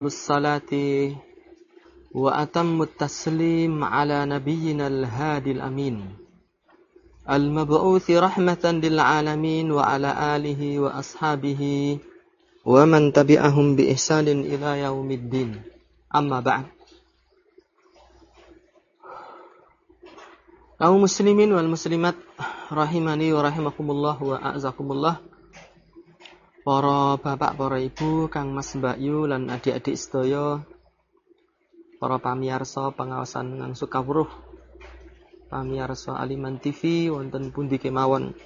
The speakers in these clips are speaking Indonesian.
بالصلاة وأتم التسليم على نبينا الهادي الأمين. المبعوث رحمة للعالمين وعلى آله وأصحابه ومن تبعهم بإحسان إلى يوم الدين. أما بعد. kaum muslimin wal muslimat rahimani wa rahimakumullah wa para bapak, para ibu, Kang Mas Mbak Yu lan adik-adik sedaya, para pamiarsa pengawasan nang Sukawruh, pamiarsa Aliman TV wonten pundi kemawon.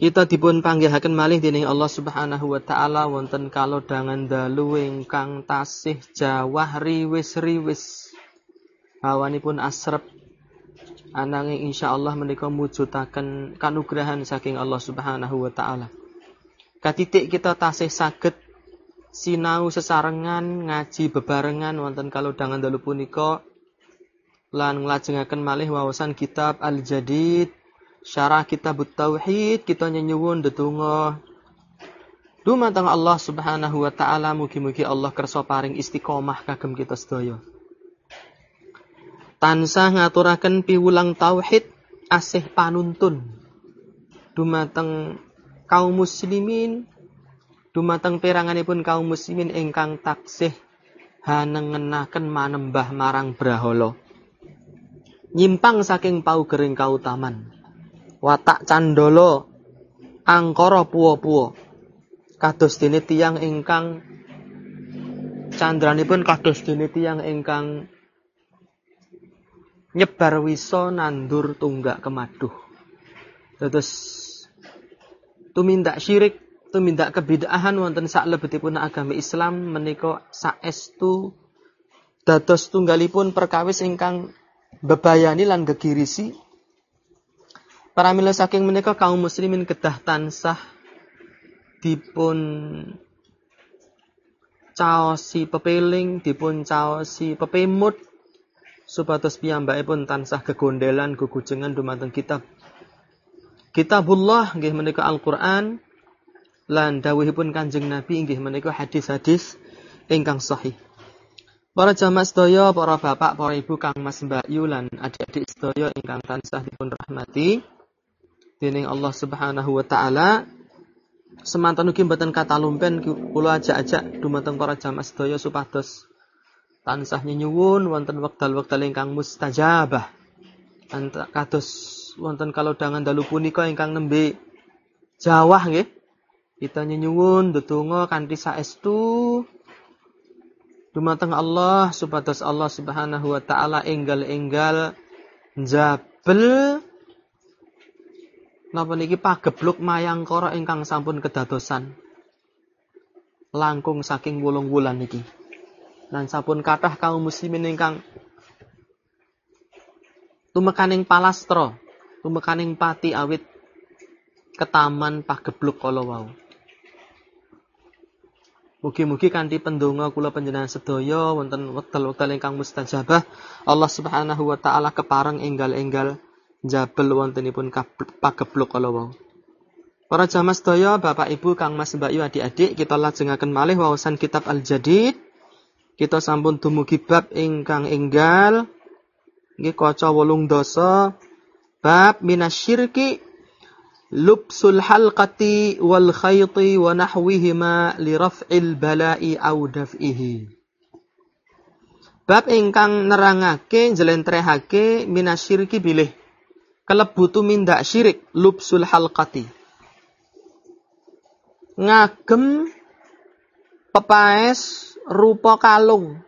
Kita dipun panggihaken malih dening Allah Subhanahu wa taala wonten kalodhangan dalu ingkang tasih jawah riwis-riwis. Hawanipun asrep ananging insyaallah menika mujudaken kanugrahan saking Allah Subhanahu wa taala. Katitik kita tasih saged sinau sesarengan ngaji bebarengan wonten kalodhangan dalu punika. Lan nglajengaken malih wawasan kitab Al-Jadid syarah kitab Tauhid kita nyenyuwun ndedonga. Dumateng Allah Subhanahu wa taala mugi-mugi Allah kersa paring istiqomah kagem kita sedaya. Tansah ngaturaken piwulang tauhid asih panuntun. Dumateng kaum muslimin. Dumateng peranganipun kaum muslimin ingkang taksih hanengenaken manembah marang brahala. Nyimpang saking paugering kautaman. Watak candala angkara puwa-puwa. Kados dene tiyang ingkang candranipun kados dene tiyang ingkang nyebar wiso nandur tunggak kemaduh. Terus tumindak syirik, tumindak kebidaahan wonten lebetipun agami Islam menika saestu dados tunggalipun perkawis ingkang bebayani lan gegirisi. Para mila saking menika kaum muslimin kedah tansah dipun caosi pepeling, dipun caosi pepemut supados pun tansah kegondelan gugujengan dumateng kitab Kitabullah nggih menika Al-Qur'an lan dawuhipun Kanjeng Nabi inggih menika hadis-hadis ingkang sahih. Para jamaah sedaya, para bapak, para ibu, Kang Mas Mbak Yu lan adik-adik sedaya ingkang tansah dipun rahmati dening Allah Subhanahu wa taala. Semanten ugi mboten kata lumpen kula ajak-ajak dumateng para jamaah sedaya supados tansah nyuwun wonten wekdal-wekdal ingkang mustajabah. Kados wonten kalau dangan dalu punika ingkang nembe jawah nggih. Kita nyuwun ndedonga kanthi saestu. Dumateng Allah supados Allah Subhanahu wa taala enggal-enggal njabel. Napa niki pagebluk mayangkara ingkang sampun kedadosan? Langkung saking wolung wulan niki. Lan sampun kathah kaum muslimin ingkang tumekaning palastra, tumekaning pati awit ketaman pagebluk kala wau. Mugi-mugi kanthi pendonga kula panjenengan sedaya wonten wekdal-wekdal ingkang mustajabah Allah Subhanahu wa taala kepareng enggal-enggal jabel wontenipun pagebluk kala wau. Para jamaah sedaya, Bapak Ibu, Kang Mas Mbak Yu adik-adik, kita lajengaken malih wawasan kitab Al-Jadid kita sampun dumugi bab ingkang enggal nggih kaca 8 dosa bab minasyirki lubsul halqati wal khayti wa nahwihima li raf'il bala'i aw daf'ihi. Bab ingkang nerangake njlentrehake minasyirki bilih kelebu tumindak syirik lubsul halqati. Ngagem pepaes rupa kalung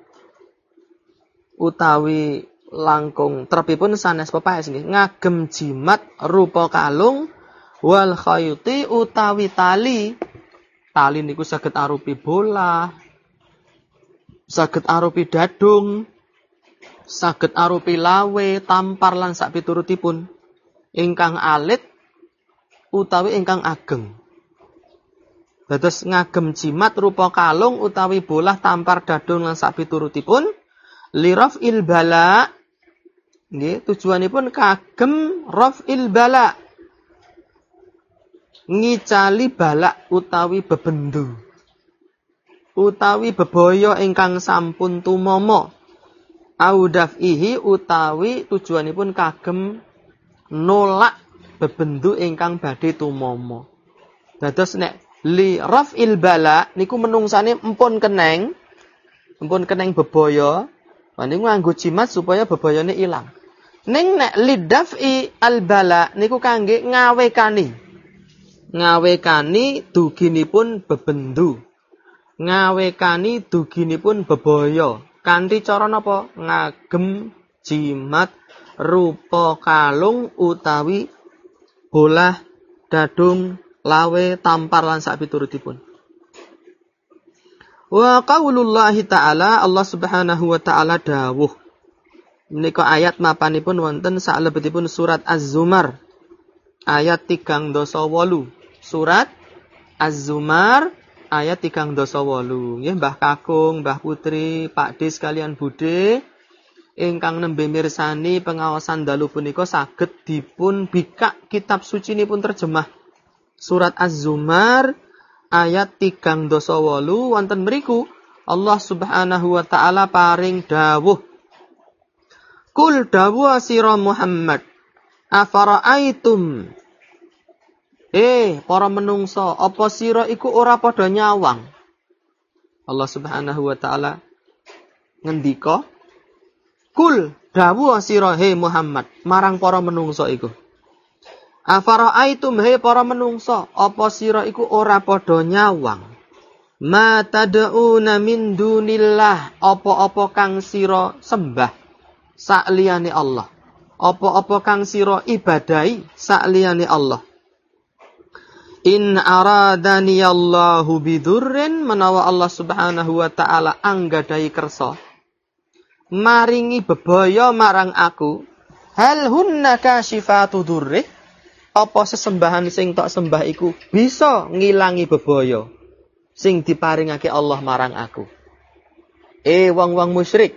utawi langkung. Terbipun sanes pepaes nggih. Ngagem jimat rupa kalung wal khayti utawi tali. Tali niku saged arupi bola saged arupi dadung saged arupi lawe tampar lan sak piturutipun ingkang alit utawi ingkang ageng. Dados ngagem jimat rupa kalung utawi bolah tampar dadung lan sak piturutipun liraf il bala nggih tujuanipun kagem il bala. Ngicali balak utawi bebendu. Utawi bebaya ingkang sampun tumomo audaf ihi utawi tujuanipun kagem nolak bebendu ingkang badhe tumomo dados nek li raf'il bala niku menungsane empun keneng empun keneng bebaya niku nganggo jimat supaya bebayane ilang ning nek lidaf'i al bala niku kangge ngawekani. Ngawekani duginipun bebendu. Ngawekani duginipun bebaya. Kanthi cara napa? Ngagem jimat rupa kalung utawi bolah dadung lawe tampar lan sak piturutipun wa qaulullahi ta'ala Allah Subhanahu wa taala dawuh menika ayat mapanipun wonten salebetipun surat Az-Zumar ayat 3 dosa wolu surat Az-Zumar ayat tigang dosa wolu. Nggih Mbah Kakung, Mbah Putri, Pak Dis kalian Bude ingkang nembe mirsani pengawasan dalu punika saged dipun bikak kitab suci ini pun terjemah. Surat Az-Zumar ayat tigang dosa wolu wonten mriku Allah Subhanahu wa taala paring dawuh Kul dawuh sira Muhammad afara'aitum Eh, para menungso, apa sira iku ora padha nyawang? Allah Subhanahu wa taala ngendika, "Kul dawuh sira he Muhammad marang para menungso iku." Afara'aitum he para menungso, apa sira iku ora padha nyawang? Ma tad'una min dunillah, apa-apa kang sira sembah sakliyane Allah. Apa-apa kang sira ibadahi sakliyane Allah. In aradani Allahu bidurrin menawa Allah Subhanahu wa taala anggadai kersa maringi bebaya marang aku hal hunna kasyifatu durri apa sesembahan sing tak sembah iku bisa ngilangi bebaya sing diparingake Allah marang aku eh wong-wong musyrik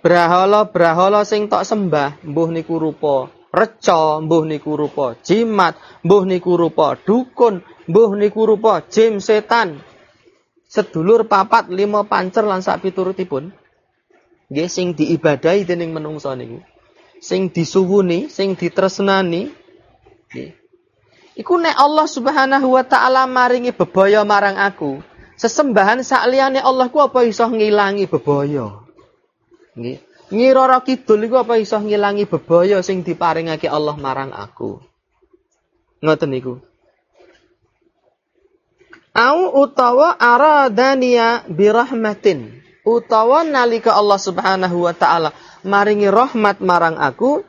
Brahala-brahala sing tak sembah mbuh niku rupa reca, mbuh niku rupa jimat, mbuh niku rupa dukun, mbuh niku rupa jim setan. Sedulur papat lima pancer lan sak piturutipun. Nggih sing diibadahi dening menungsa niku. Sing disuwuni, sing ditresnani. Nggih. Iku nek Allah Subhanahu wa taala maringi bebaya marang aku, sesembahan sakliyane Allah ku apa iso ngilangi bebaya? Nggih. Nyiroro kidul iku apa iso ngilangi bebaya sing diparingake Allah marang aku. Ngoten niku. Au utawa aradania birahmatin. Utawa nalika Allah Subhanahu wa taala maringi rahmat marang aku,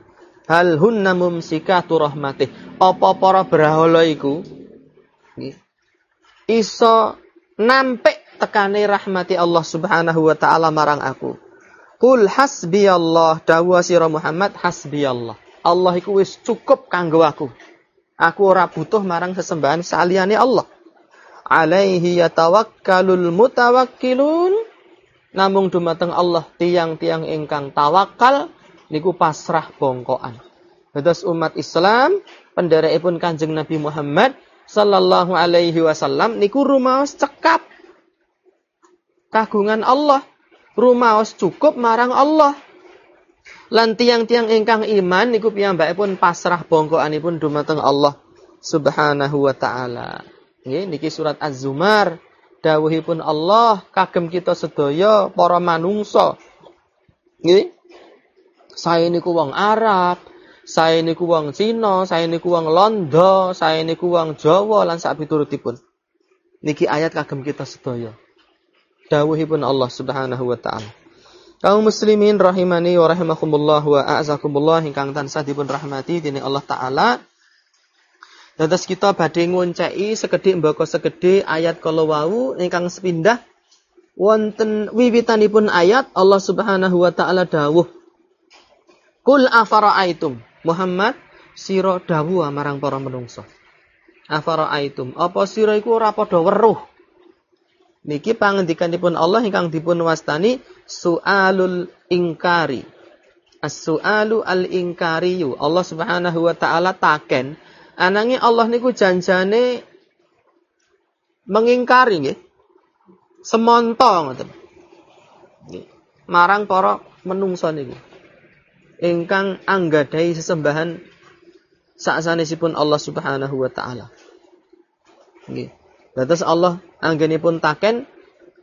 hal hunna mumsikatu rahmatih. Apa para brahala iku iso nampik tekane rahmati Allah Subhanahu wa taala marang aku. Kul hasbiyallah dawuh sira Muhammad hasbiyallah. Allah iku wis cukup kanggo aku. Aku ora butuh marang sesembahan saliyane Allah. Alaihi yatawakkalul mutawakkilun. Namung dumateng Allah tiang-tiang ingkang tawakal niku pasrah bongkoan. Dados umat Islam penderekipun Kanjeng Nabi Muhammad sallallahu alaihi wasallam niku rumaos cekap kagungan Allah rumaos cukup marang Allah. Lan tiang-tiang ingkang iman niku pun pasrah bongkoanipun dumateng Allah Subhanahu wa taala. Nggih niki surat Az-Zumar dawuhipun Allah kagem kita sedaya para manungsa. Nggih. Saya niku wong Arab, saya niku wong Cina, saya niku wong Londo, saya niku wong Jawa lan sak piturutipun. Niki ayat kagem kita sedaya dawuhipun Allah Subhanahu wa taala. Kaum muslimin rahimani wa rahimakumullah wa a'zakumullah ingkang tansah dipun rahmati dening Allah taala. Dados kita badhe ngonceki sekedhik mbaka sekedhik ayat kala wau ingkang sepindah wonten wiwitanipun ayat Allah Subhanahu wa taala dawuh. Kul afara'aitum? Muhammad sira dawuh marang para menungso. Afara'aitum? Apa sira iku ora padha weruh Niki pangendikanipun Allah ingkang dipun wastani su'alul ingkari. As-su'alu al-inkariyu. Allah Subhanahu wa taala taken anangi Allah niku janjane mengingkari nggih. semonto ngoten. Marang para menungso niku. Ingkang anggadai sesembahan sasanesipun Allah Subhanahu wa taala. Nggih. Dados Allah anggenipun taken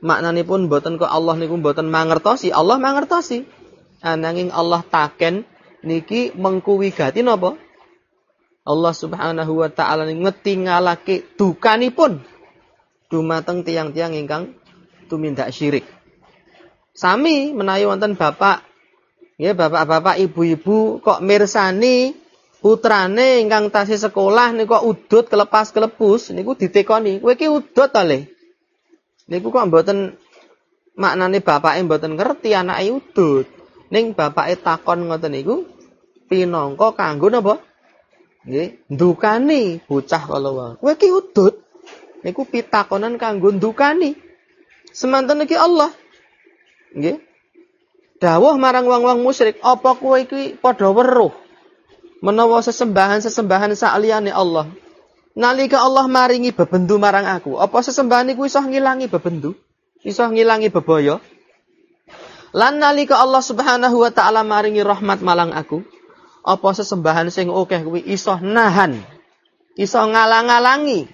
maknanipun boten kok Allah niku boten mangertosi, Allah mangertosi. Ananging Allah taken niki mengkuwigati napa? Allah Subhanahu wa taala ngetingalake dukanipun dumateng tiang-tiang ingkang tumindak syirik. Sami menawi wonten bapak ya bapak-bapak ibu-ibu kok mirsani putrane ingkang tasih sekolah niku udut kelepas kelepus niku ditekoni. Kowe iki udut to le? Niku kok mboten maknane bapake mboten ngerti anake udut. Ning bapake takon ngoten niku pinangka kanggo napa? Nggih ndukani bocah kala wae kowe iki udut niku pitakonan kanggo ndukani. Semanten iki Allah. Nggih. Dawuh marang wong-wong musyrik apa kowe iki padha weruh menawa sesembahan-sesembahan sakliyane Allah nalika Allah maringi bebendu marang aku apa sesembahan iku iso ngilangi bebendu iso ngilangi bebaya lan nalika Allah Subhanahu wa taala maringi rahmat malang aku apa sesembahan sing akeh kuwi iso nahan iso ngalang-alangi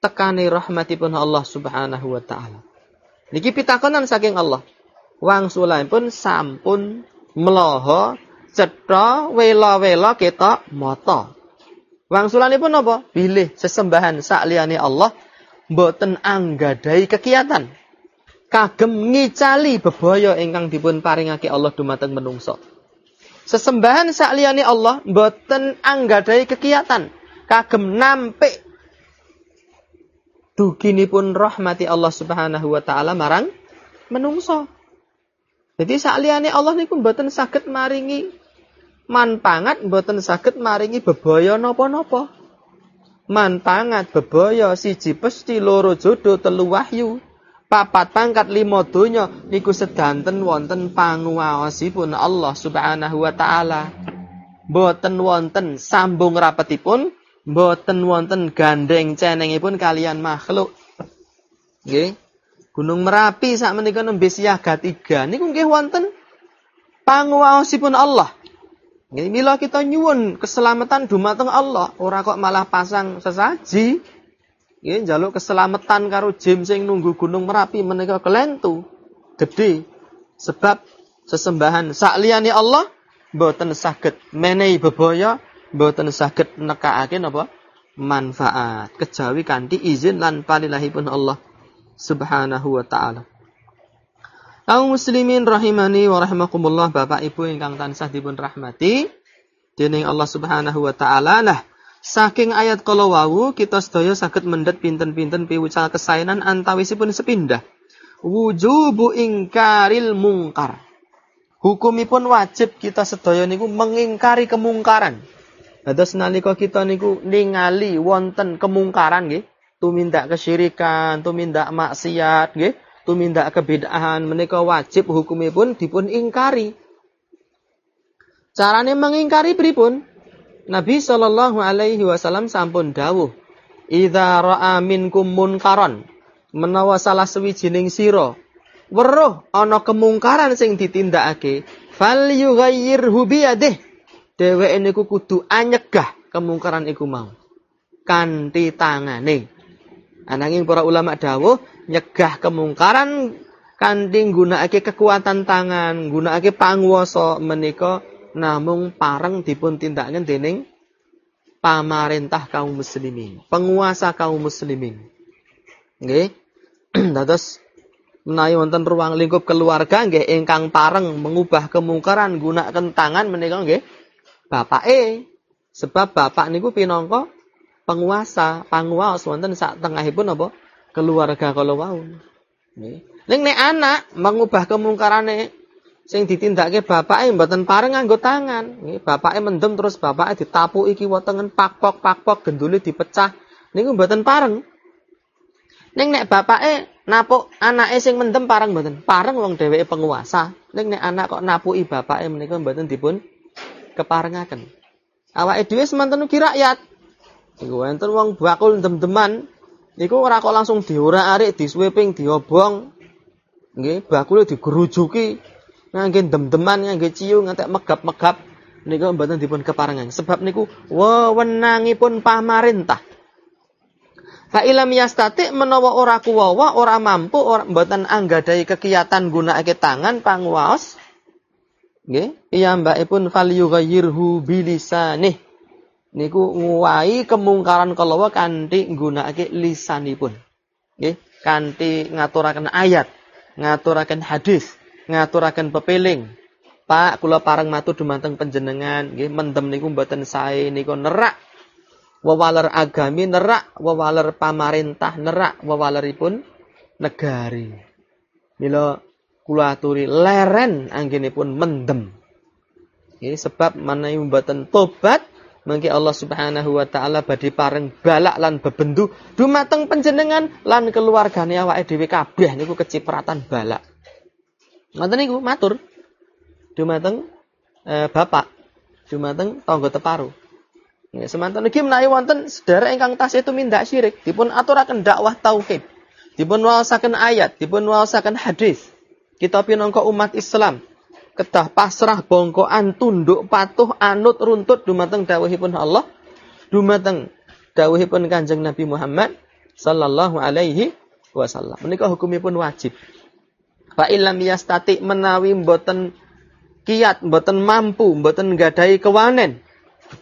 tekani rahmatipun Allah Subhanahu wa taala. Niki pitakonan saking Allah. Wang pun sampun meloho cetha wela-wela kita mata. Wangsulanipun apa? Bilih sesembahan sakliyane Allah mboten anggadai kekiatan. Kagem ngicali bebaya ingkang dipun paringake Allah dumateng menungso. Sesembahan sakliyane Allah mboten anggadai kekiatan. Kagem nampik duginipun rahmati Allah Subhanahu wa taala marang menungso. Jadi sakliyane Allah niku mboten saged maringi manpangat mboten saged maringi bebaya napa-napa. Manpangat bebaya siji pesti loro jodoh telu wahyu. Papat pangkat lima donya niku sedanten wonten panguwaosipun Allah Subhanahu wa taala. Mboten wonten sambung rapetipun Mboten wonten gandeng cenengipun kalian makhluk. Nggih. Gunung Merapi sak menika nembe siaga 3 niku nggih wonten panguwaosipun Allah. Nggih mila kita nyuwun keselamatan dumateng Allah, ora kok malah pasang sesaji. Nggih njaluk keselamatan karo jim sing nunggu Gunung Merapi menika kelentu. Gede. Sebab sesembahan sakliyane Allah mboten saged menehi bebaya mboten saged nekakake napa manfaat kejawi kanthi izin lan palilahipun Allah Subhanahu wa taala. Kaum muslimin rahimani wa rahimakumullah Bapak Ibu ingkang tansah dipun rahmati dening Allah Subhanahu wa taala lah. Saking ayat kalau wau kita sedaya saged mendhet pinten-pinten piwucal kesaenan antawisipun sepindah. Wujubu ingkaril mungkar. Hukumipun wajib kita sedaya niku mengingkari kemungkaran. Dados nalika kita niku ningali wonten kemungkaran nggih, tumindak kesyirikan, tumindak maksiat nggih, tumindak kebedaan menika wajib hukumipun dipun ingkari. Carane mengingkari pripun? Nabi sallallahu alaihi wasallam sampun dawuh, "Idza ra'a minkum munkaron" menawa salah sewijining sira weruh ana kemungkaran sing ditindakake, fal yughayyirhu biyadihi dheweke niku kudu anyegah kemungkaran iku mau kanthi tangane ananging para ulama dawuh nyegah kemungkaran kanthi nggunakake kekuatan tangan nggunakake panguwasa menika namung pareng dipun tindakaken dening pamarentah kaum muslimin, penguasa kaum muslimin. Nggih. Dados menawi wonten ruang lingkup keluarga nggih ingkang pareng mengubah kemungkaran gunakan tangan menika nggih E, Sebab bapak niku pinangka penguasa, panguwas wonten sak tengahipun apa? Keluarga kala wau. Ning nek anak mengubah kemungkarane sing ditindakake bapake mboten pareng nganggo tangan. Nggih, bapake mendem terus bapake ditapuki kiwa tengen pakpok pakpok gendule dipecah. Niku mboten pareng. Ning nek bapake napuk anake sing mendem pareng mboten. Pareng wong dheweke penguasa. Ning nek anak kok napuki bapake menika mboten dipun keparengaken. Awake dhewe semanten ugi rakyat. Iku enten wong bakul dem-deman Iku ora kok langsung diorak-arik, diswiping, diobong. Nggih, bakule digerujuki. Ngangge dem-deman, ngangge ciu, ngantek megap-megap. Niku mboten dipun keparengan. Sebab niku wewenangipun pamarentah. Fa ilam yastati menawa ora kuwawa, ora mampu, ora mboten anggadai kegiatan gunakake tangan panguwaos. Nggih, piyambakipun fal yughayyirhu bilisanih. Niku nguwai kemungkaran kalawa kanthi nggunakake lisanipun. Nggih, kanthi ngaturaken ayat, ngaturaken hadis, ngaturaken pepeling. Pak, kula pareng matur dumateng panjenengan, nggih mendem niku mboten sae niku nerak wewaler agami nerak, wewaler pamarentah nerak, wewaleripun negari. Mila kula aturi leren anggenipun mendem. Ini sebab yang mboten tobat mengki Allah Subhanahu wa taala badhe pareng balak lan bebendu dumateng panjenengan lan keluargane awake dhewe kabeh niku kecipratan balak. Ngoten niku matur. Dumateng eh, bapak, dumateng tangga teparu. Ya, semanten iki menawi wonten sedherek ingkang tasih tumindak syirik, dipun aturaken dakwah tauhid, dipun waosaken ayat, dipun waosaken hadis. Kita pinangka umat Islam kedah pasrah bongkoan tunduk patuh anut runtut dumateng dawuhipun Allah, dumateng dawuhipun Kanjeng Nabi Muhammad sallallahu alaihi wasallam. Menika hukumipun wajib. Fa illam yastati menawi mboten kiat, mboten mampu, mboten nggadahi kewanen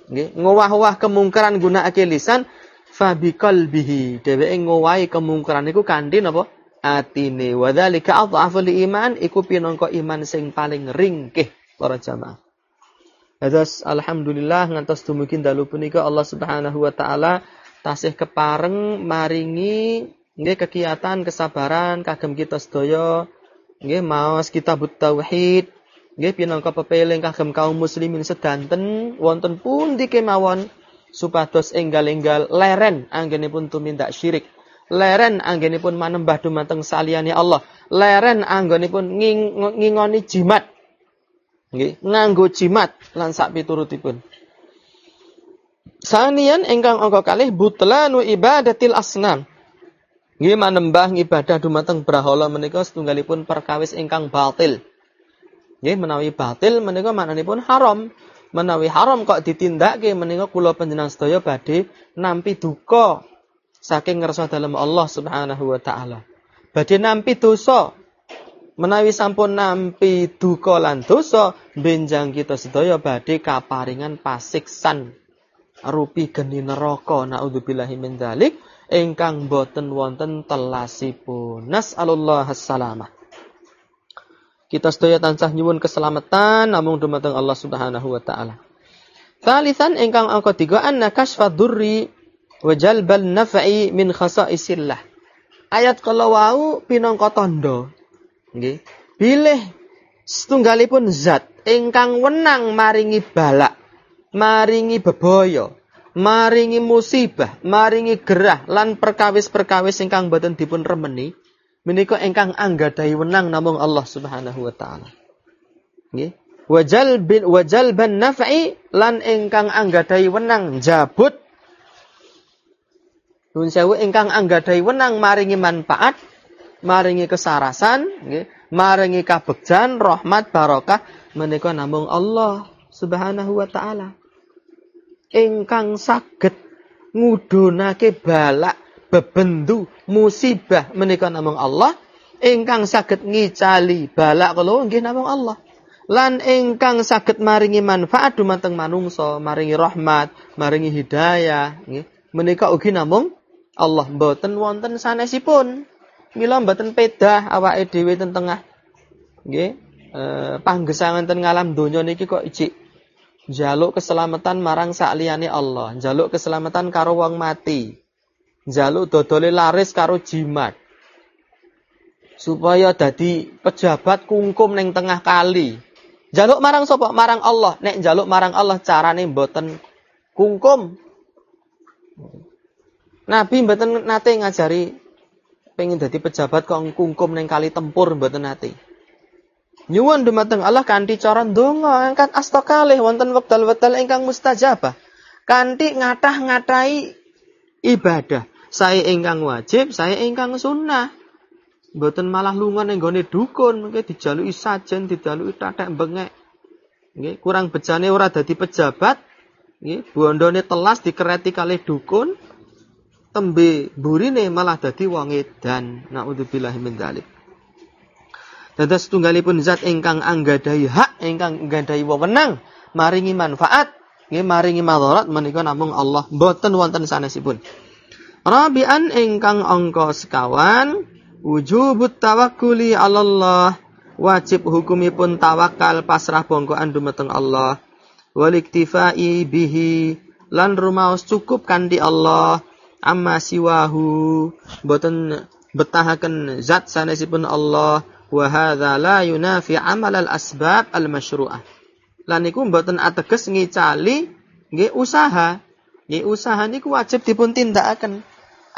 Nggih, ngowah-owah kemungkaran gunakake lisan fa biqalbihi. Dheweke ngowahi kemungkaran iku kanthi napa? Atine. Wa dzalika adhaful iman iku pinangka iman sing paling ringkih para jamaah. Terus alhamdulillah ngantos dumugi dalu punika Allah Subhanahu wa taala tasih kepareng maringi nggih kegiatan kesabaran kagem kita sedaya nggih maos kitab tauhid nggih pinangka pepeling kagem kaum muslimin sedanten wonten pundi kemawon supados enggal-enggal leren anggenipun tumindak syirik leren anggenipun manembah dumateng saliyane Allah. Leren anggenipun nging, ngingoni jimat. Nggih nganggo jimat lan sak piturutipun Sanian ingkang angka kalih butlanu ibadatil asnam. Nggih manembah ibadah dumateng brahala menika setunggalipun perkawis ingkang batil. Nggih menawi batil menika maknanipun haram. Menawi haram kok ditindakke menika kula panjenengan sedaya badhe nampi duka saking ngersa dalam Allah Subhanahu wa taala. Badhe nampi dosa. Menawi sampun nampi duka lan dosa, benjang kita sedaya badhe kaparingan pasiksan rupi geni neraka naudzubillahi min dzalik ingkang boten wonten telasipun. Nas'alullah salamah. Kita sedaya tansah nyuwun keselamatan namung dumateng Allah Subhanahu wa taala. Thalithan ingkang angka tiga anna kasfa durri wa jalbal naf'i min khasaisillah. Ayat kala wau pinangka tandha. Nggih. Bilih setunggalipun zat ingkang wenang maringi balak, maringi bebaya, maringi musibah, maringi gerah lan perkawis-perkawis ingkang boten dipun remeni menika engkang anggadhahi wenang namung Allah Subhanahu wa taala. Nggih. Wajal bin wajal ban naf'i lan engkang anggadhahi wenang jabut Nun sewu ingkang anggadhahi wenang maringi manfaat, maringi kesarasan, nggih, maringi kabegjan, rahmat, barokah menika namung Allah Subhanahu wa taala. Ingkang saged ngudunake balak bebendu musibah menika namung Allah ingkang saged ngicali balak kala nggih namung Allah lan ingkang saged maringi manfaat dumateng manungsa maringi rahmat maringi hidayah nggih menika ugi namung Allah mboten wonten sanesipun mila mboten pedah awake dhewe ten tengah nggih e, panggesangan ten ngalam donya niki kok ijik jaluk keselamatan marang sakliyane Allah jaluk keselamatan karo wong mati Jaluk dodole laris karo jimat. Supaya dadi pejabat kungkum neng tengah kali. Jaluk marang sapa? Marang Allah. Nek jaluk marang Allah carane mboten kungkum. Nabi mboten nate ngajari pengen dadi pejabat kok kungkum neng kali tempur mboten nate. Nyuwun dumateng Allah kanthi cara ndonga angkat asta kalih wonten wekdal-wekdal ingkang mustajabah. Kanthi ngatah-ngatai ibadah Saya ingkang wajib, saya ingkang sunnah. Mboten malah lunga ning gone dukun, mengke dijaluki sajen, dijaluki tatek bengek. Nggih, kurang bejane ora dadi pejabat. Nggih, bondone telas dikereti kali dukun. Tembe burine malah dadi wong edan. Nauzubillahi min dzalik. Dados tunggalipun zat ingkang anggadhahi hak, ingkang anggadhahi wewenang maringi manfaat, nggih maringi madharat menika namung Allah, boten wonten sanesipun. Rabian ingkang angka sekawan wujubut tawakkuli Allah wajib hukumipun tawakal pasrah bongkoan dumateng Allah waliktifai bihi lan rumaos cukup kanthi Allah amma siwahu boten betahaken zat sanesipun Allah wa hadza la yunafi amal al asbab al masyru'ah lan niku mboten ateges ngicali nggih usaha nggih usaha niku wajib dipun tindakaken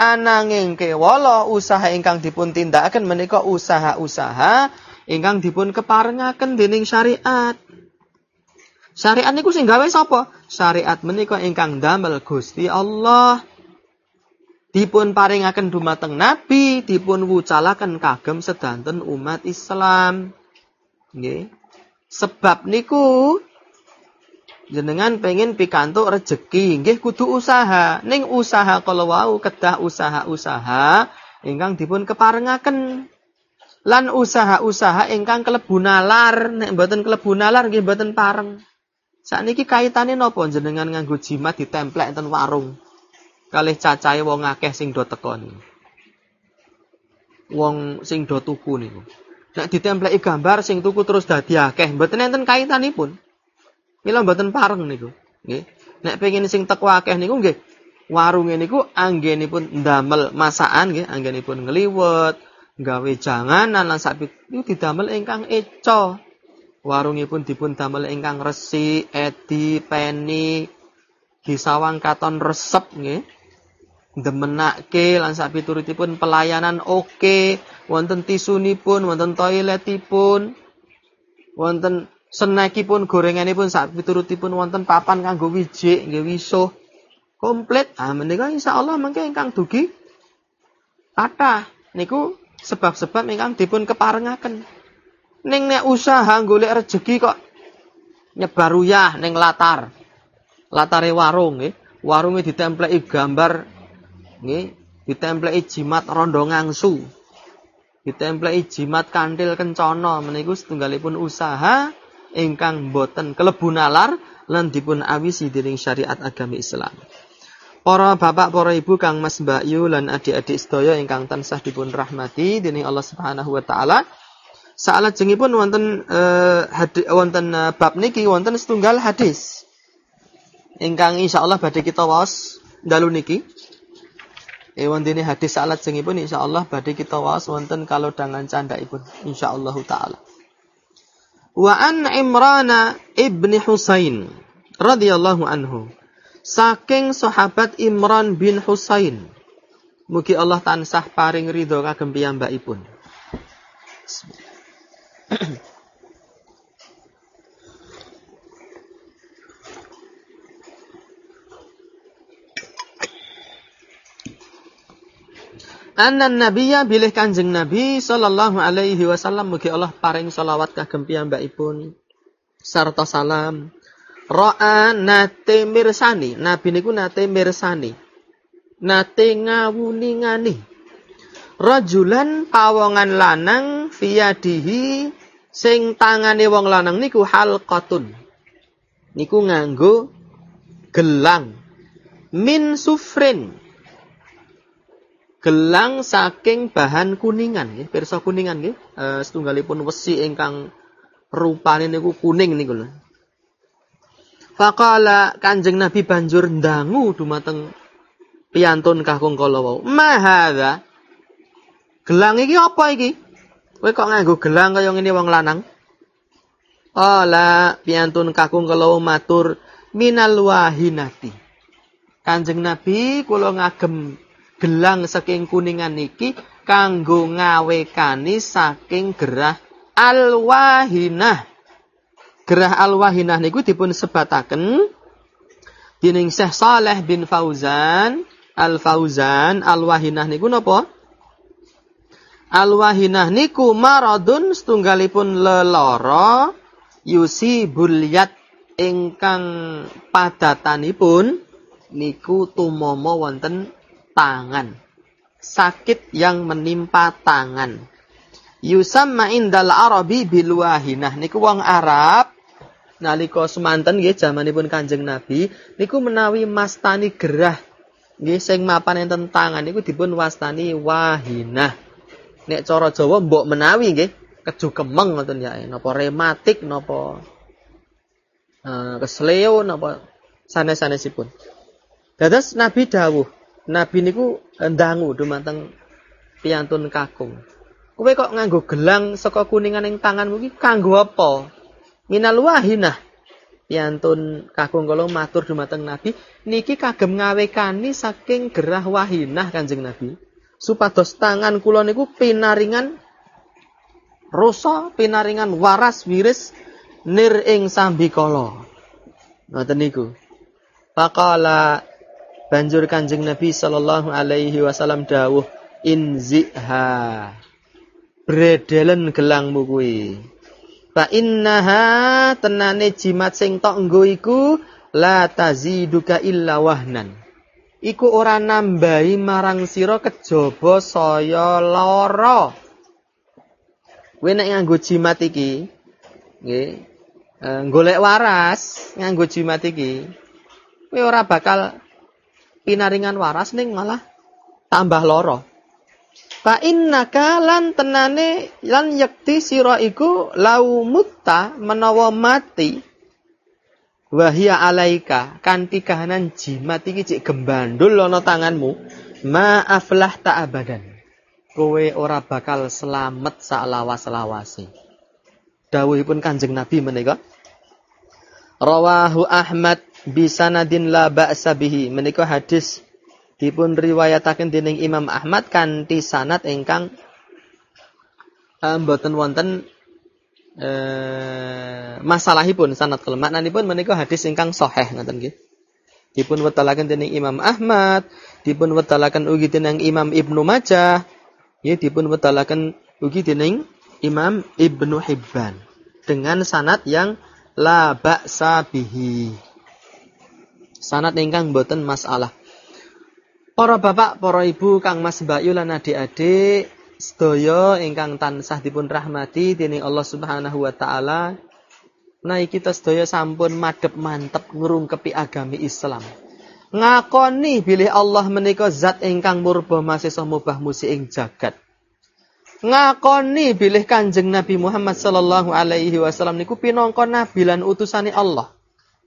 ananging kewala usaha ingkang dipun tindakaken menika usaha-usaha ingkang dipun keparengaken dening syariat. Syariat niku sing gawe sapa? Syariat menika ingkang damel Gusti Allah. Dipun paringaken dumateng nabi, dipun wucalaken kagem sedanten umat Islam. Nggih. Sebab niku jenengan pengen pikantuk rejeki nggih kudu usaha. Ning usaha kalau wau kedah usaha-usaha ingkang dipun keparengaken. Lan usaha-usaha ingkang kelebu nalar. Nek mboten kelebu nalar nggih mboten pareng. Sakniki kaitane napa jenengan nganggo jimat ditemplek enten warung kalih cacahe wong akeh sing do teko wong sing do tuku niku nek ditempleki gambar sing tuku terus dadi akeh mboten enten kaitanipun Mila mboten pareng niku. Nggih. Nek pengin sing teko akeh niku nggih warunge niku anggenipun ndamel masakan nggih, anggenipun ngliwet, gawe janganan lan sak niku didamel ingkang eco. Warungipun dipun damel ingkang resik, edi, peni, gisawang katon resep nggih. Demenake lan sak piturutipun pelayanan oke, wonten tisunipun, wonten toiletipun, wonten Senekipun gorenganipun sak piturutipun wonten papan kanggo wijik nggih wisuh. Komplit. Ah menika insyaallah mengke ingkang dugi kathah niku sebab-sebab ingkang dipun keparengaken. Ning nek usaha golek rejeki kok nyebar uyah ning latar. Latare warung nggih. Warunge ditempleki gambar nggih, ditempleki jimat rondo ngangsu. Ditempleki jimat kantil kencana meniku setunggalipun usaha ingkang boten kelebu nalar lan dipun awisi dening syariat agami Islam. Para bapak, para ibu, kang Mas Mbak Yu lan adik-adik sedaya ingkang tansah dipun rahmati dening Allah Subhanahu wa taala. Salajengipun wonten uh, hadis wonten uh, bab niki wonten setunggal hadis ingkang insyaallah badhe kita waos dalu niki. E wonten hadis salajengipun insyaallah badhe kita waos wonten kalau dengan candhaipun insyaallah taala. Wa an Imran ibni Husain radhiyallahu anhu. Saking sahabat Imran bin Husain. Mugi Allah tansah paring ridho kagem piyambakipun. Anna Nabiya bilih Kanjeng Nabi sallallahu alaihi wasallam mugi Allah paring selawat kagem piyambakipun sarta salam. Ra'a nate mirsani, Nabi niku nate mirsani. Nate ngawuningani. Rajulan pawongan lanang fiyadihi sing tangane wong lanang niku halqatun. Niku nganggo gelang min sufrin gelang saking bahan kuningan nggih pirsa kuningan nggih e, setunggalipun wesi ingkang rupane niku kuning niku lho Faqala Kanjeng Nabi banjur ndangu dumateng piantun kakung kala wau. Gelang iki apa iki? Kowe kok nganggo gelang kaya ngene wong lanang? Ala piantun kakung kala matur minal wahinati. Kanjeng Nabi kula ngagem gelang saking kuningan niki kanggo ngawekani saking gerah alwahinah. Gerah alwahinah niku dipun sebataken dening Syekh Saleh bin Fauzan Al Fauzan Al Wahinah niku napa? Al Wahinah niku maradun setunggalipun leloro yusi bulyat ingkang padatanipun niku tumomo wonten tangan. Sakit yang menimpa tangan. Yusamma indal Arabi bilwahinah niku wong Arab nalika semanten nggih jamanipun Kanjeng Nabi niku menawi mastani gerah nggih sing mapan enten tangan niku dipun wastani wahinah. Nek cara Jawa mbok menawi nggih keju kemeng ngoten ya napa rematik napa uh, kesleo napa sanes-sanesipun. Dados Nabi dawuh, Nabi niku ndangu dumateng piyantun kakung. Kowe kok nganggo gelang saka kuningan ing tanganmu iki kanggo apa? Minal wahinah. Piyantun kakung kula matur dumateng Nabi, niki kagem ngawekani saking gerah wahinah Kanjeng Nabi. Supados tangan kula niku pinaringan rasa, pinaringan waras wiris nir ing sambikala. Ngoten niku. Faqala Banjur Kanjeng Nabi sallallahu alaihi wasallam dawuh inziha. Bredelen gelangmu kuwi. Fa innaha tenane jimat sing tok nggo iku la taziduka illa wahnan. Iku ora nambahi marang sira kejaba saya lara. Kowe nek nganggo jimat iki, nggih, eh, golek waras nganggo jimat iki, kowe ora bakal pinaringan waras ning malah tambah loro. Fa innaka lan tenane lan yakti sira iku lau mutta menawa mati. Wahia alaika kanthi kahanan jimat iki cik gembandul ana tanganmu ma aflah ta abadan. Kowe ora bakal selamat sak lawas-lawase. Dawuhipun Kanjeng Nabi menika Rawahu Ahmad bisanadin la ba'sa bihi. Menika hadis dipun riwayataken dening Imam Ahmad kanthi sanad ingkang uh, mboten wonten uh, masalahipun sanad kala maknanipun menika hadis ingkang sahih ngoten nggih. Dipun wetalaken dening Imam Ahmad dipun wetalaken ugi dening Imam Ibnu Majah ya dipun wetalaken ugi dening Imam Ibnu Hibban dengan sanad yang la ba'sa bihi sanat ingkang boten masalah. Para bapak, para ibu, kang mas bayu lan adik-adik, sedaya ingkang tansah dipun rahmati dening Allah Subhanahu wa taala. Nah kita sedaya sampun madhep mantep ngrungkepi agami Islam. Ngakoni bilih Allah menika zat ingkang murba masih mubah musi ing jagat. Ngakoni bilih Kanjeng Nabi Muhammad sallallahu alaihi wasallam niku pinangka nabi lan utusane Allah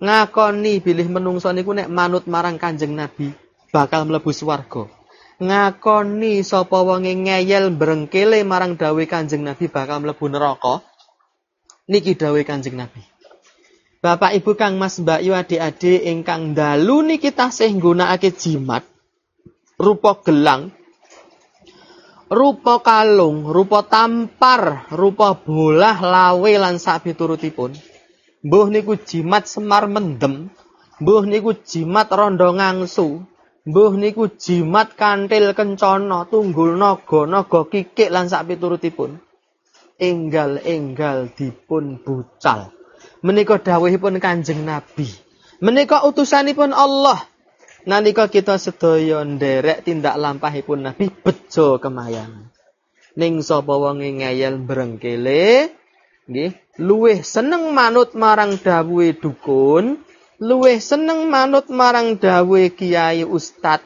ngakoni bilih menungso niku nek manut marang Kanjeng Nabi bakal mlebu swarga. Ngakoni sapa wonge ngeyel brengkele marang dawuh Kanjeng Nabi bakal mlebu neraka. Niki dawuh Kanjeng Nabi. Bapak Ibu Kang Mas Mbak Yu adik-adik ingkang dalu niki tasih nggunakake jimat rupa gelang rupa kalung, rupa tampar, rupa bolah lawe lan sak piturutipun. Mbuh niku jimat semar mendem, mbuh niku jimat rondo ngangsu, mbuh niku jimat kantil kencana, tunggul naga, naga kikik lan sak piturutipun. Enggal-enggal dipun bucal. Menika dawuhipun Kanjeng Nabi. Menika utusanipun Allah. Nalika kita sedaya nderek tindak lampahipun Nabi bejo kemayan. Ning sapa wong ngeyel brengkele, nggih luwih seneng manut marang dawuhe dukun luwih seneng manut marang dawuhe kiai ustad.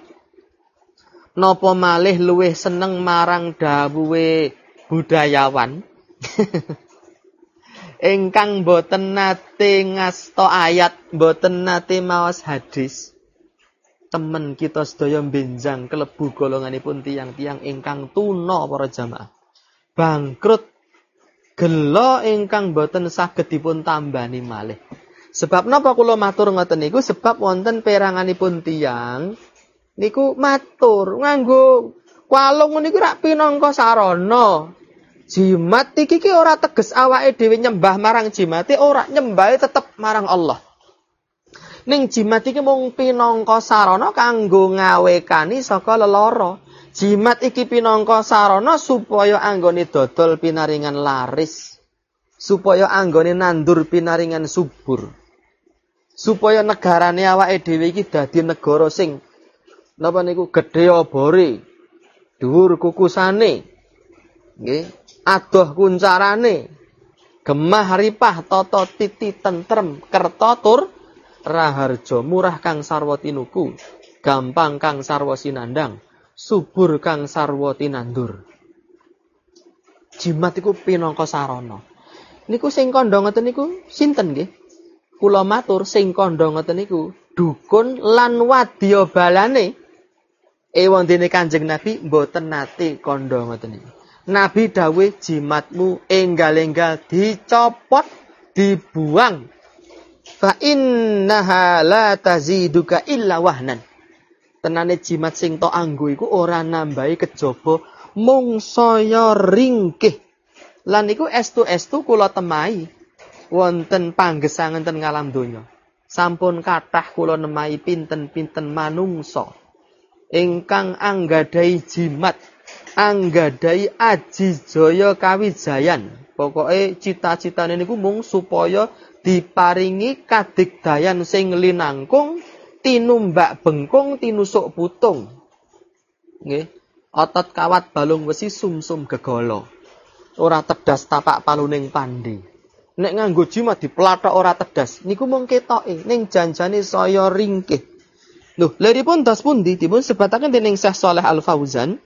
Napa malih luwih seneng marang dawuhe budayawan? Ingkang boten nate ngasto ayat boten nate maos hadis. Temen kita sedaya benjang kelebu golonganipun tiang-tiang ingkang tuna para jamaah. Bangkrut gelo ingkang boten saged dipun tambani malih. Sebab napa kula matur ngoten niku sebab wonten peranganipun tiang niku matur nganggo kalung niku rak pinangka sarana. Jimat iki ki ora teges awake dhewe nyembah marang jimate ora nyembah tetep marang Allah. Ning jimat iki mung pinangka sarana kanggo ngawekani saka lelara. Jimat iki pinangka sarana supaya anggone dodol pinaringan laris. Supaya anggone nandur pinaringan subur. Supaya negarane awake dhewe iki dadi negara sing napa niku gedhe obore. Dhuwur kukusane. Nggih, adoh kuncarane. Gemah ripah tata titi tentrem kerta tur raharjo murah kang sarwa tinuku gampang kang sarwa sinandang subur kang sarwa tinandur. Jimat iku pinangka sarana. Niku sing kandha ngoten niku sinten nggih? Kula matur sing kandha ngoten niku dukun lan wadya balane ewang dene Kanjeng Nabi mboten nate kandha ngoten niku. Nabi dawe jimatmu enggal-enggal dicopot dibuang. Fa innaha la taziduka illa wahnan. Tenane jimat sing to anggo iku ora nambahi kejaba mung saya ringkih. Lan iku estu-estu kula temai wonten panggesangan ten ngalam donya. Sampun kathah kula nemai pinten-pinten manungsa ingkang anggadai jimat, anggadai aji jaya kawijayan. Pokoke cita-citane niku mung supaya diparingi kadigdayan sing linangkung tinumbak bengkung tinusuk putung. Nggih. Otot kawat balung besi sumsum gegolo. Ora tedas tapak paluning pandi. Nek nganggo jimat diplathok ora tedas, niku mung ketoke ning janjane saya ringkih. Loh, leripun das pundi dipun sebataken dening Syekh Saleh Al Fauzan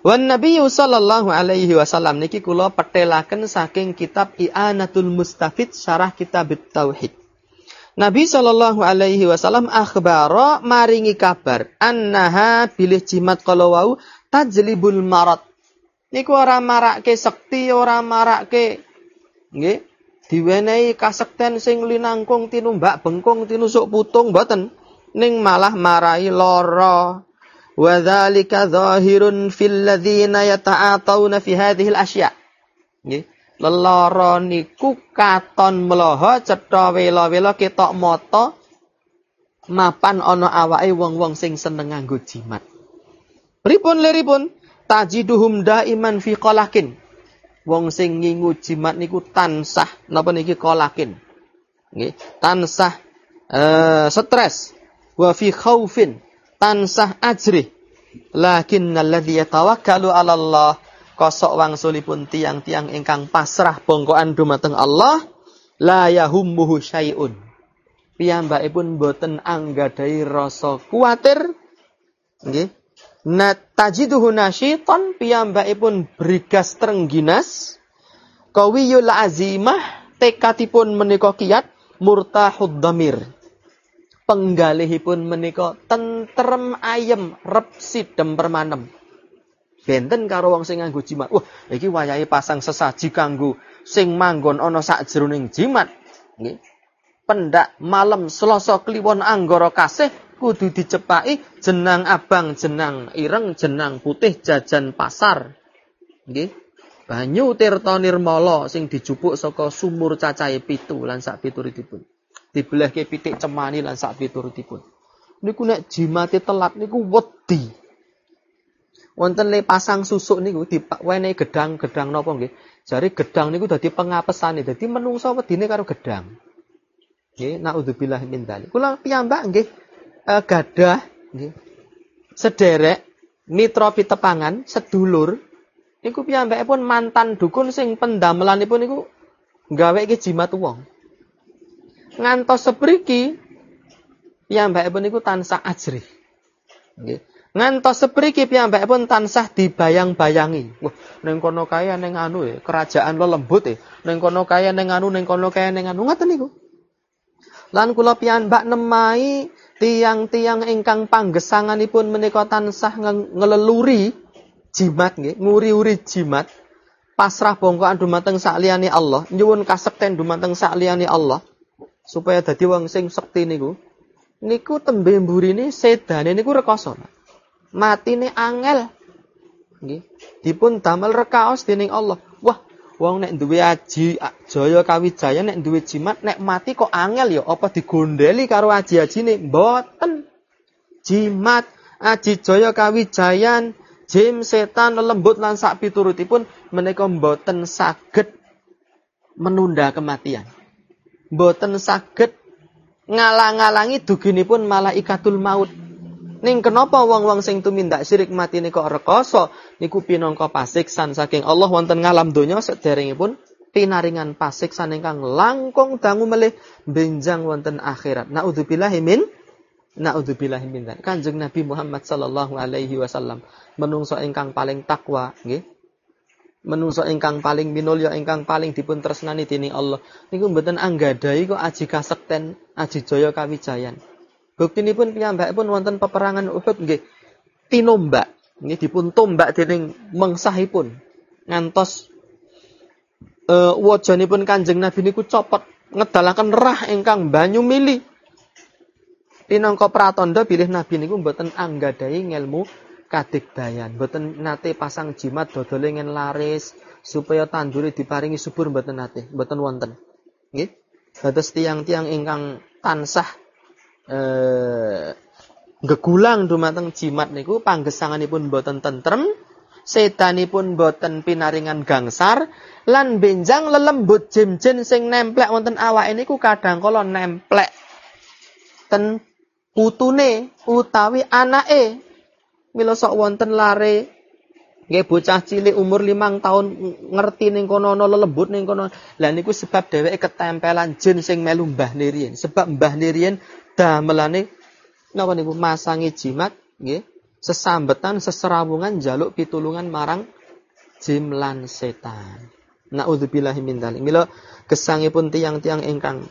Wan Nabi sallallahu alaihi wasallam niki kula petelaken saking kitab I'anatul Mustafid syarah kitab Tauhid. Nabi sallallahu alaihi wasallam akhbara maringi kabar annaha bilih jimat kala wau tajlibul marat. Niku ora marake sekti, ora marake nggih diwenehi kasekten sing linangkung tinumbak bengkung tinusuk putung mboten ning malah marai lara wa dzalika dhahirun fil ladzina yata'atawna fi hadhihi al-asya. Nggih. Lelara niku katon mlaha cetha wela-wela ketok mata mapan ana awake wong-wong sing seneng nganggo jimat. Pripun leripun? Tajiduhum daiman fi qalakin. Wong sing ngingu jimat niku tansah napa niki qalakin. Nggih, tansah uh, stres wa fi khaufin tansah ajrih. Lakin alladhi yatawakkalu 'ala Allah kosok wangsulipun tiang-tiang ingkang pasrah bongkoan dumateng Allah la yahummuhu syai'un. Piyambakipun boten anggadai rasa kuatir nggih. Natajiduhu nasyiton piyambakipun brigas trengginas kawiyul azimah tekatipun menika kiat murtahud damir penggalihipun menika tentrem ayem rep sidem permanem. Benten karo wong sing nganggo jimat. Wah, iki wayahe pasang sesaji kanggo sing manggon ana sakjroning jimat. Nggih. Pendak malam Selasa kliwon anggara kasih kudu dicepaki jenang abang, jenang ireng, jenang putih jajan pasar. Nggih. Banyu Tirta Nirmala sing dijupuk saka sumur cacahe pitu lan sak pituritipun dibelah ke pitik cemani lan sak piturutipun. Niku nek jimate telat niku wedi. Wonten le pasang susuk niku diwenehi gedang-gedang napa nggih? Jari gedang niku dadi pengapesane, dadi menungso wedine karo gedang. Nggih, naudzubillah min dzalik. Kula piyambak nggih e, gadah nggih sederek mitra pitepangan sedulur niku pun mantan dukun sing pendamelanipun niku gawe iki jimat wong ngantos sepriki pun iku tansah ajrih. Nggih. Ngantos sepriki pun tansah dibayang-bayangi. Wah, ning kono kaya ning anu ya, kerajaan lo lembut ya. Ning kono kaya ning anu, ning kono kaya ning anu ngoten niku. Lan kula piyambak nemai tiang-tiang ingkang panggesanganipun menika tansah ngeleluri jimat nggih, nguri-uri jimat. Pasrah bongkoan dumateng sakliyane Allah, nyuwun kasekten dumateng sakliyane Allah supaya dadi wong sing sekti niku niku tembe mburine sedane niku rekoso. Matine angel. Nggih. Dipun damel rekaos dening Allah. Wah, Wong nek duwe aji jaya kawijaya nek duwe jimat nek mati kok angel ya apa digondeli karo aji-ajine mboten. Jimat aji jaya kawijayan jim setan lembut lan sak piturutipun menika mboten saged menunda kematian. Mboten saged ngalang-alangi duginipun malaikatul maut. Ning kenapa wong-wong sing tumindak syirik mati niku rekoso niku pinangka pasiksan saking Allah wonten ngalam donya sederengipun pinaringan pasiksan ingkang langkung dangu melih benjang wonten akhirat. Naudzubillahi min naudzubillahi min Kanjeng Nabi Muhammad sallallahu alaihi wasallam menungso ingkang paling takwa nggih. Menungso ingkang paling minulya ingkang paling dipun tresnani dening Allah niku mboten anggadhahi kok aji kasekten aji jaya kawijayan. Bukti ini pun wonten peperangan Uhud nggih tinombak. Ini dipun tombak dening mengsahipun. Ngantos e, wajanipun Kanjeng Nabi niku copot ngedalaken rah ingkang banyu mili pinangka pratandha bilih Nabi niku mboten anggadhahi ngelmu kadigdayan mboten nate pasang jimat dodole ngen laris supaya tanduri diparingi subur mboten nate mboten wonten. Nggih dados tiang-tiang ingkang tansah eh gegulang dumateng jimat niku panggesanganipun boten tentrem, setanipun boten pinaringan gangsar, lan benjang lelembut jim-jin sing nemplek wonten awake niku kadang kala nemplek ten putune utawi anake. Mila sok wonten lare nggih bocah cilik umur limang tahun ngerti ning kono ana lelembut ning kono. Lah niku sebab dheweke ketempelan jin sing melu mbah niriyen. Sebab mbah niriyen damelane napa niku masangi jimat nggih sesambetan seserawungan jaluk pitulungan marang jin lan setan. Nauzubillahi min dzalik. Mila gesangipun tiang-tiang ingkang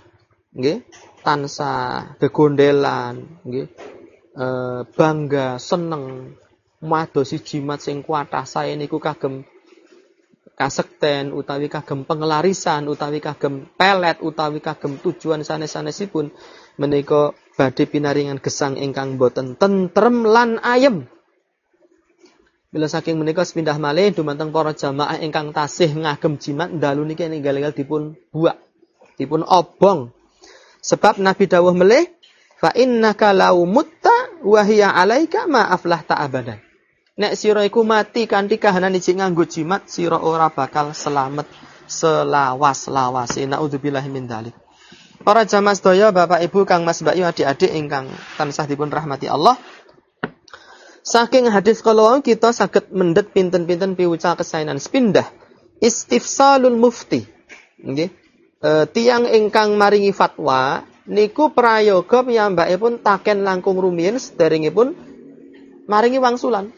nggih tansah gegondelan nggih e, bangga seneng madosi jimat sing kuatah saya niku kagem kasekten utawi kagem pengelarisan utawi kagem pelet utawi kagem tujuan sanes-sanesipun menika badhe pinaringan gesang ingkang boten tentrem lan ayem Bila saking menika sepindah malih dumateng para jamaah ingkang tasih ngagem jimat dalu niki ninggal-ninggal dipun buak, dipun obong. Sebab Nabi dawuh melih, fa innaka lau mutta wa hiya alaika ma aflahta abadan. Nek sira iku mati kanthi kahanan iki nganggo jimat, sira ora bakal selamat selawas-lawase. Nauzubillahi min dzalik. Para jamaah sedaya, Bapak Ibu, Kang Mas Mbak Yu, adik-adik ingkang tansah dipun rahmati Allah. Saking hadis kalau kita sakit mendet pinten-pinten piwucal kesainan sepindah. Istifsalul mufti. Okay. E, tiang ingkang maringi fatwa niku prayoga pun taken langkung rumiyin sederengipun maringi wangsulan.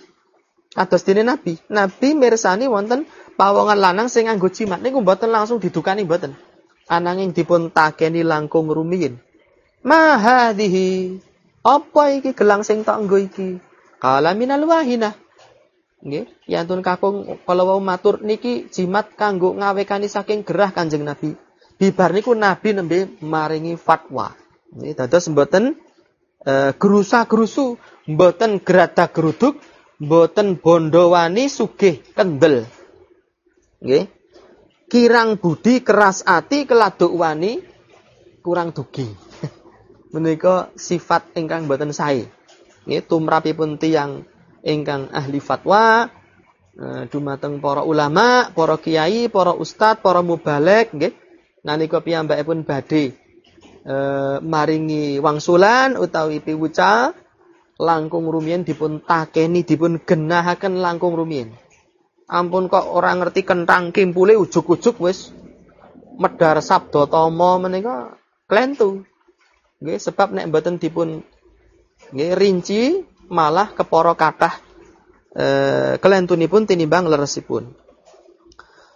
Kados dene Nabi. Nabi mirsani wonten pawongan lanang sing nganggo jimat niku mboten langsung didukani mboten. Ananging dipun takeni langkung rumiyin. Ma hadhihi? Apa iki gelang sing tak nggo iki? Kala minal wahina. Nggih, yantun kakung kala wau matur niki jimat kanggo ngawekani saking gerah Kanjeng Nabi. Bibar niku Nabi nembe maringi fatwa. Nggih, dados mboten e, gerusa-gerusu, mboten gerada geruduk, boten bondo wani sugih kendel. Nggih. Kirang budi keras ati keladuk wani kurang dugi. Menika sifat ingkang boten sae. Nggih tumrapipun tiyang ingkang ahli fatwa e, dumateng para ulama, para kiai, para ustad, para mubalek nggih. Nalika piyambakipun badhe e, maringi wangsulan utawi piwucal langkung rumiyin dipun takeni dipun genahaken langkung rumiyin. Ampun kok orang ngerti kentang kimpule ujuk-ujuk wis medar sabda tama menika klentu. Nggih sebab nek mboten dipun nggih rinci malah kepara kathah e, kelentunipun tinimbang leresipun.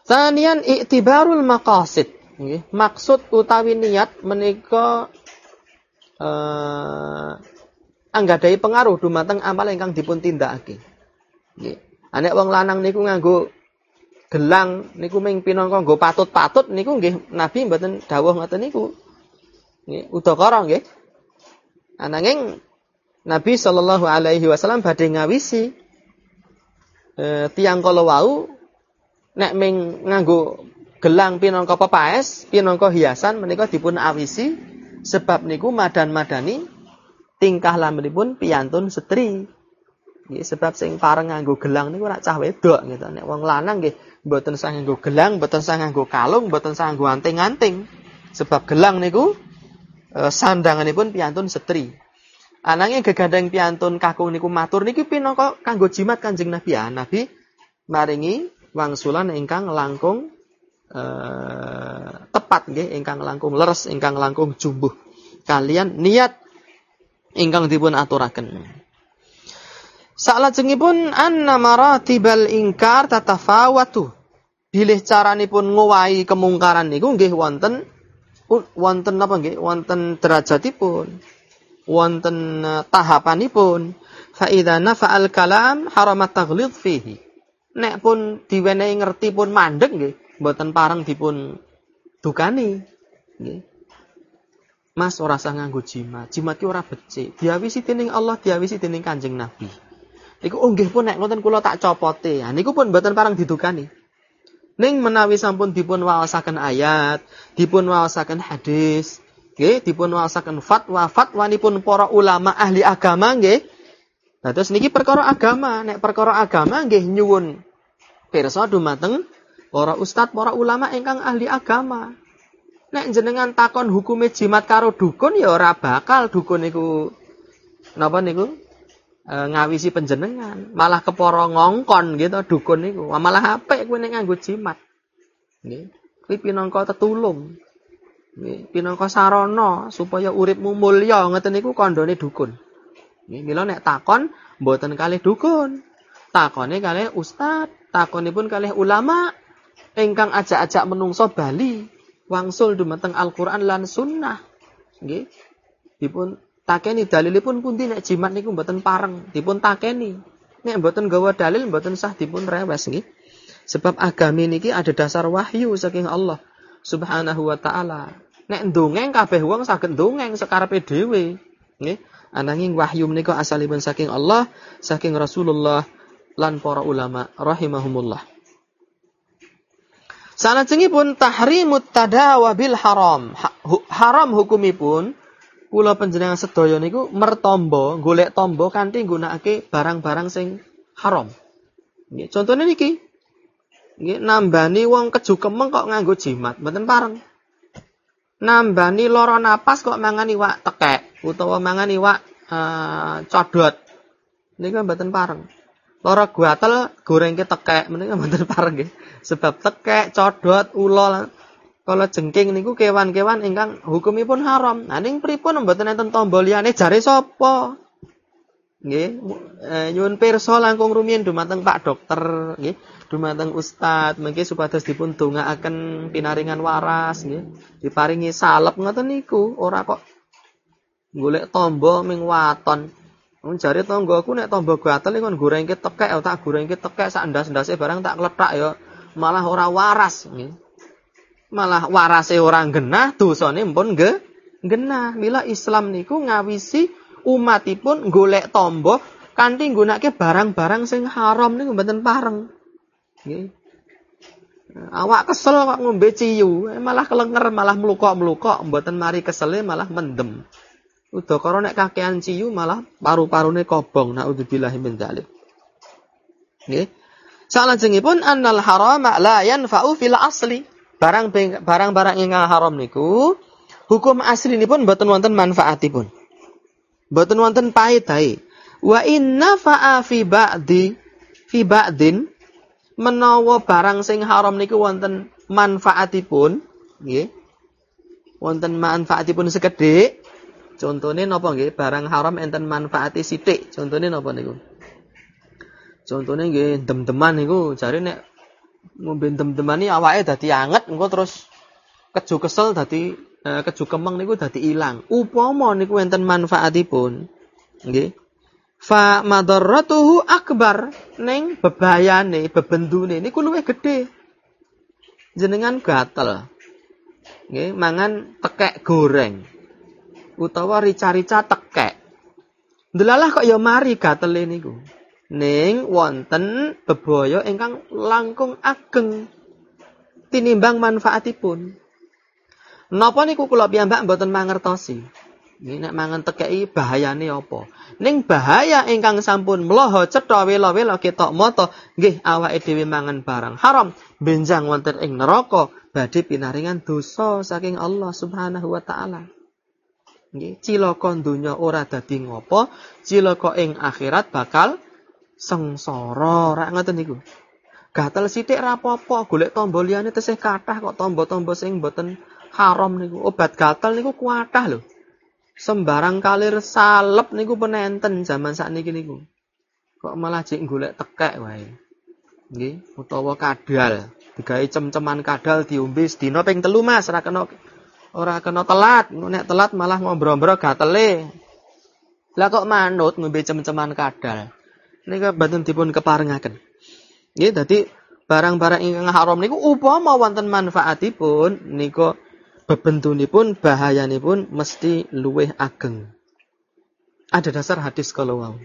Tanian iktibarul maqasid. Nggih, maksud utawi niat menika eh anggadai pengaruh dumateng amal ingkang dipun tindakake. Nggih. Anek wong lanang niku nganggo gelang niku ming pinangka nggo patut-patut niku nggih Nabi mboten dawuh ngoten niku. Nggih, udakara nggih. Ananging Nabi sallallahu alaihi wasallam badhe ngawisi e, tiang kala wau nek ming nganggo gelang pinangka pepaes, pinangka hiasan menika dipun awisi sebab niku madan-madani tingkah lampahipun piyantun setri. Nggih, sebab sing pareng nganggo gelang niku ora cah wedok gitu. Nek wong lanang nggih mboten sah nganggo gelang, mboten sah nganggo kalung, mboten sah nganggo anting-anting. Sebab gelang niku e, sandanganipun piyantun setri. Ananging gegandeng piyantun kakung niku matur niki pinangka kanggo jimat Kanjeng Nabi ya. Nabi maringi wangsulan ingkang langkung e, tepat nggih, ingkang langkung leres, ingkang langkung jumbuh. Kalian niat ingkang dipun aturaken. Salajengipun anna maratibal ingkar tatafawatu. Bilih caranipun ngowahi kemungkaran niku nggih wonten wonten apa nggih? Wonten derajatipun. Wonten uh, tahapanipun. Fa idza nafa'al kalam haramat taghlid fihi. Nek pun diwenehi ngerti pun mandek nggih, mboten pareng dipun dukani. Nggih. Mas ora sah nganggo jimat. Jimat ki ora becik. Diawisi dening Allah, diawisi dening Kanjeng Nabi. Iku unggih pun nek ngoten kula tak copote. Ha niku pun mboten parang didukani. Ning menawi sampun dipun waosaken ayat, dipun waosaken hadis, nggih, dipun waosaken fatwa, fatwanipun para ulama ahli agama nggih. Nah, terus niki perkara agama, nek perkara agama nggih nyuwun pirsa dumateng para ustad, para ulama ingkang ahli agama. Nek jenengan takon hukume jimat karo dukun ya ora bakal dukun niku napa niku e, ngawisi penjenengan, malah keporo ngongkon gitu dukun niku. Malah apik kowe nek nganggo jimat. Nggih. Kuwi pinangka tetulung. Nggih, pinangka sarana supaya uripmu mulya ngeten niku kandhane dukun. Nggih, mila nek takon mboten kalih dukun. Takone kalih ustad, takonipun kalih ulama ingkang ajak-ajak menungso bali wangsul dumateng Al-Qur'an lan sunnah. Nggih. Dipun takeni dalilipun pundi nek jimat niku mboten pareng dipun takeni. Nek mboten gawa dalil mboten sah dipun rewes nggih. Sebab agami niki ada dasar wahyu saking Allah Subhanahu wa taala. Nek ndongeng kabeh wong saged ndongeng sekarepe dhewe nggih. Ananging wahyu menika asalipun saking Allah saking Rasulullah lan para ulama rahimahumullah. Salajengipun tahrimut tadawa bil haram. haram hukumipun kula panjenengan sedaya niku mertombo, golek tombo kanthi nggunakake barang-barang sing haram. Nggih, contone niki. Nggih, nambani wong keju kemeng kok nganggo jimat, mboten pareng. Nambani lara napas kok mangan iwak tekek utawa mangan iwak uh, codot. Niku mboten pareng. Lara gatel gorengke tekek, menika mboten pareng nggih. Sebab tekek, codot, ula kalau jengking niku kewan-kewan ingkang hukumipun haram. Nah ning pripun mboten enten tombol liyane jare sapa? Nggih, e, nyuwun pirsa langkung rumiyin dumateng Pak Dokter, nggih, dumateng Ustad, mengki supados dipun dongaaken pinaringan waras, nggih. Diparingi salep ngoten niku, ora kok golek tombo ming waton. Wong jare tanggaku nek tombo gatel kon gorengke tekek, tak gorengke tekek sak ndas-ndase barang tak kletak ya malah ora waras, nggih malah warase orang genah dosane pun ge genah. Mila Islam niku ngawisi umatipun golek tombo kanthi nggunakake barang-barang sing haram niku mboten pareng. Nggih. Awak kesel kok ngombe ciyu eh, malah kelenger malah melukok-melukok mboten mari kesele malah mendem. Udakara nek kakean ciyu malah paru-parune kobong naudzubillah min dzalik. Nggih. Salajengipun annal harama la yanfa'u fil asli barang barang-barang ingkang haram niku hukum asli ini pun mboten wonten manfaatipun. Mboten wonten paedahe. Wa inna fa'a fi ba'di fi ba'din menawa barang sing haram niku wonten manfaatipun, nggih. Wonten manfaatipun sekedhik. Contohnya napa nggih? Barang haram enten manfaati sithik. Contohnya napa niku? Contohnya nggih dem-deman niku jare nek ngombe dem-demani awake dadi anget engko terus keju kesel dadi eh, keju kemeng niku dadi ilang. Upama niku enten manfaatipun. Nggih. Fa madarratuhu akbar ning bebayane, bebendune niku luwih gedhe. Jenengan gatel. Nggih, mangan tekek goreng. Utawa rica-rica tekek. Delalah kok ya mari gatele niku ning wonten bebaya ingkang langkung ageng. tinimbang manfaatipun. Napa niku kula piyambak mboten mangertosi. Ini nek mangan tekeki bahayane apa? Ning bahaya ingkang sampun mloho cetha wela-wela ketok mata nggih awake dhewe mangan barang haram benjang wonten ing neraka badhe pinaringan dosa saking Allah Subhanahu wa taala. Nggih, cilaka donya ora dadi ngopo, cilaka ing akhirat bakal sengsara. Rak ngoten niku. Gatel sithik ra apa-apa, golek tombol liyane tesih kathah kok tombo-tombo sing mboten haram niku. Obat gatel niku kuatah lho. Sembarang kalir salep niku penenten zaman sakniki niku. Kok malah jek golek tekek wae. Nggih, utawa kadal. Digawe cem-ceman kadal diombe sedina ping telu Mas, ora kena ora kena telat. Nek telat malah ngombro-ombro gatele. Lah kok manut ngombe cem-ceman kadal. Nika boten dipun keparengaken. Nggih, dadi barang-barang ingkang haram niku upama wonten manfaatipun nika bebentunipun bahayanipun mesti luweh ageng. Ada dasar hadis kalau wau.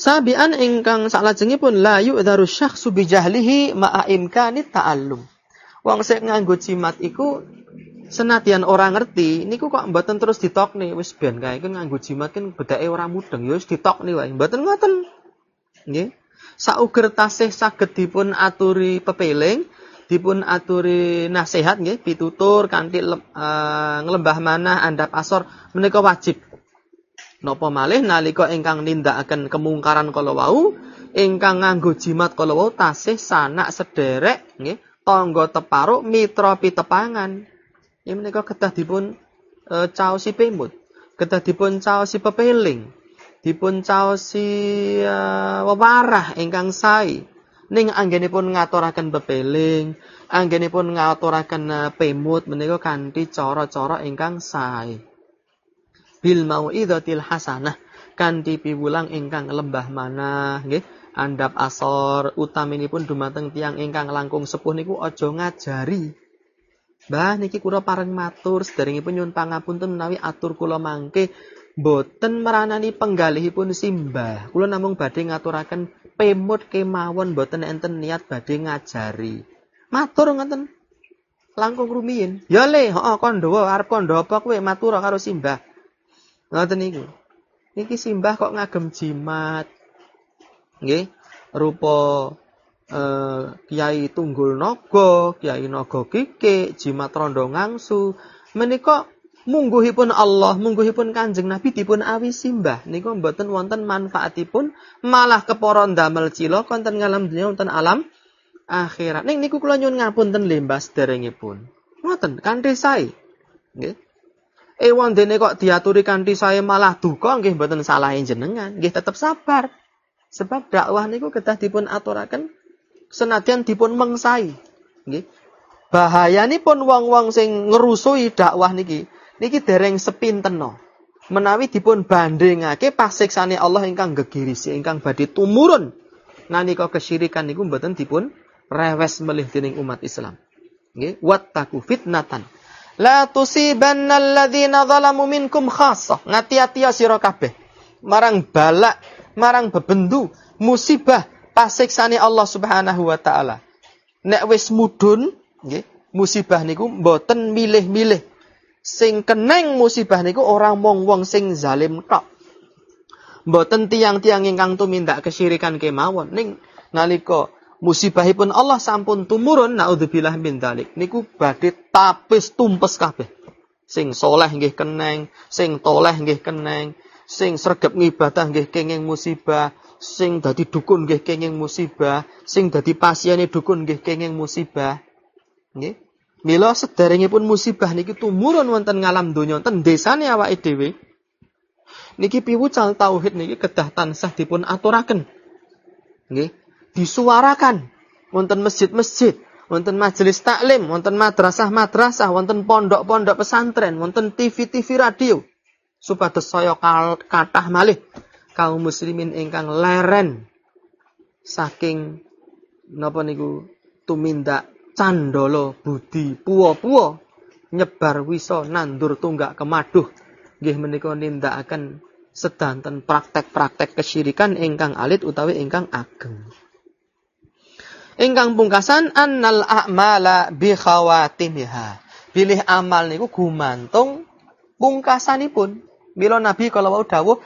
Sabian ingkang salajengipun la yu'dharu syakhsu bi jahlihi ma'a imkanit ta'allum. Wong sing nganggo jimat iku senadyan ora ngerti niku kok mboten terus ditokne wis ben kae iku nganggo jimat kan bedake ora mudeng ya wis ditokne wae mboten ngoten. Nggih. Sauger tasih saged dipun aturi pepeling dipun aturi nasihat nggih pitutur kanthi uh, nglembah manah andap asor menika wajib. Napa malih nalika ingkang nindakaken kemungkaran kala wau, ingkang nganggo jimat kala wau tasih sanak sederek nggih, tangga teparuk mitra pitepangan. Ini menika kedah dipun e, caosi pemut, kedah dipun caosi pepeling, dipun caosi e, wewarah ingkang sae ning anggenipun ngaturaken bebeling, anggenipun ngaturaken uh, pemut menika kanthi cara-cara ingkang sae. Bil mau'izatil hasanah kanthi piwulang ingkang lembah manah nggih. Andap asor utaminipun dumateng tiang ingkang langkung sepuh niku aja ngajari. Mbah niki kula pareng matur sederengipun nyuwun pangapunten menawi atur kula mangke boten meranani penggalihipun simbah. Kula namung badhe ngaturaken pemut kemawon boten enten niat badhe ngajari. Matur ngoten. Langkung rumiyin. Ya le, heeh kandhawa arep kandha apa kowe matur karo Simbah. Ngoten niku. Niki Simbah kok ngagem jimat. Nggih, rupa eh, Kiai Tunggul Naga, Kiai Naga Kike, jimat rondo ngangsu. Menika mungguhipun Allah, mungguhipun Kanjeng Nabi dipun awi simbah niku mboten wonten manfaatipun, malah kepara ndamel cilaka wonten ngalam dunya wonten alam akhirat. Ning niku kula nyuwun ngapunten lembah sederengipun. Ngoten kanthi sae. Nggih. Ewan dene kok diaturi kanthi sae malah duka nggih mboten salah jenengan, nggih tetep sabar. Sebab dakwah niku kedah dipun aturaken senadyan dipun mengsai. Nggih. Bahayanipun wong-wong sing ngerusui dakwah niki niki dereng sepinteno. Menawi dipun bandingake pasiksane Allah ingkang gegirisi ingkang badhe tumurun nalika kesyirikan niku mboten dipun rewes melih dening umat Islam. Nggih, fitnatan la tusibanna alladziina zalamu minkum khassah. Ngati-ati sira kabeh marang balak, marang bebendu, musibah pasiksane Allah Subhanahu wa taala. Nek wis mudun, musibah niku mboten milih-milih sing keneng musibah niku orang mong wong sing zalim tok. Mboten tiang-tiang ingkang tumindak kesyirikan kemawon ning nalika musibahipun Allah sampun tumurun naudzubillah min dalik niku badhe tapis tumpes kabeh. Sing soleh nggih keneng, sing toleh nggih keneng, sing sregep ngibadah nggih kenging musibah, sing dadi dukun nggih kenging musibah, sing dadi pasiene dukun nggih kenging musibah. Nggih. Mila pun musibah niki tumurun wonten ngalam donya wonten desane awake dhewe. Niki piwucal tauhid niki kedah tansah dipun aturaken. Nggih, disuarakan wonten masjid-masjid, wonten majelis taklim, wonten madrasah-madrasah, wonten pondok-pondok pesantren, wonten TV-TV radio supados saya kathah malih kaum muslimin ingkang leren saking napa niku tumindak candolo budi puwa-puwa nyebar wiso nandur tunggak kemaduh nggih menika nindakaken sedanten praktek-praktek kesyirikan ingkang alit utawi ingkang ageng. Ingkang pungkasan annal a'mala bi khawatimiha. Pilih amal niku gumantung pungkasanipun. Mila Nabi kalau mau dawuh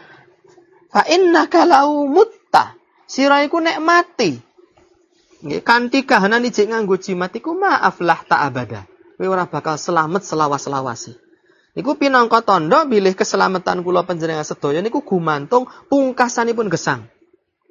fa innaka lau mutta. Sira iku nek mati. Nggih kanthi kahanan ijik nganggo jimat iku maaf lah tak abada. Kowe ora bakal selamat selawas-selawasi. Niku pinangka tondo bilih keselamatan kula panjenengan sedaya niku gumantung pungkasanipun gesang.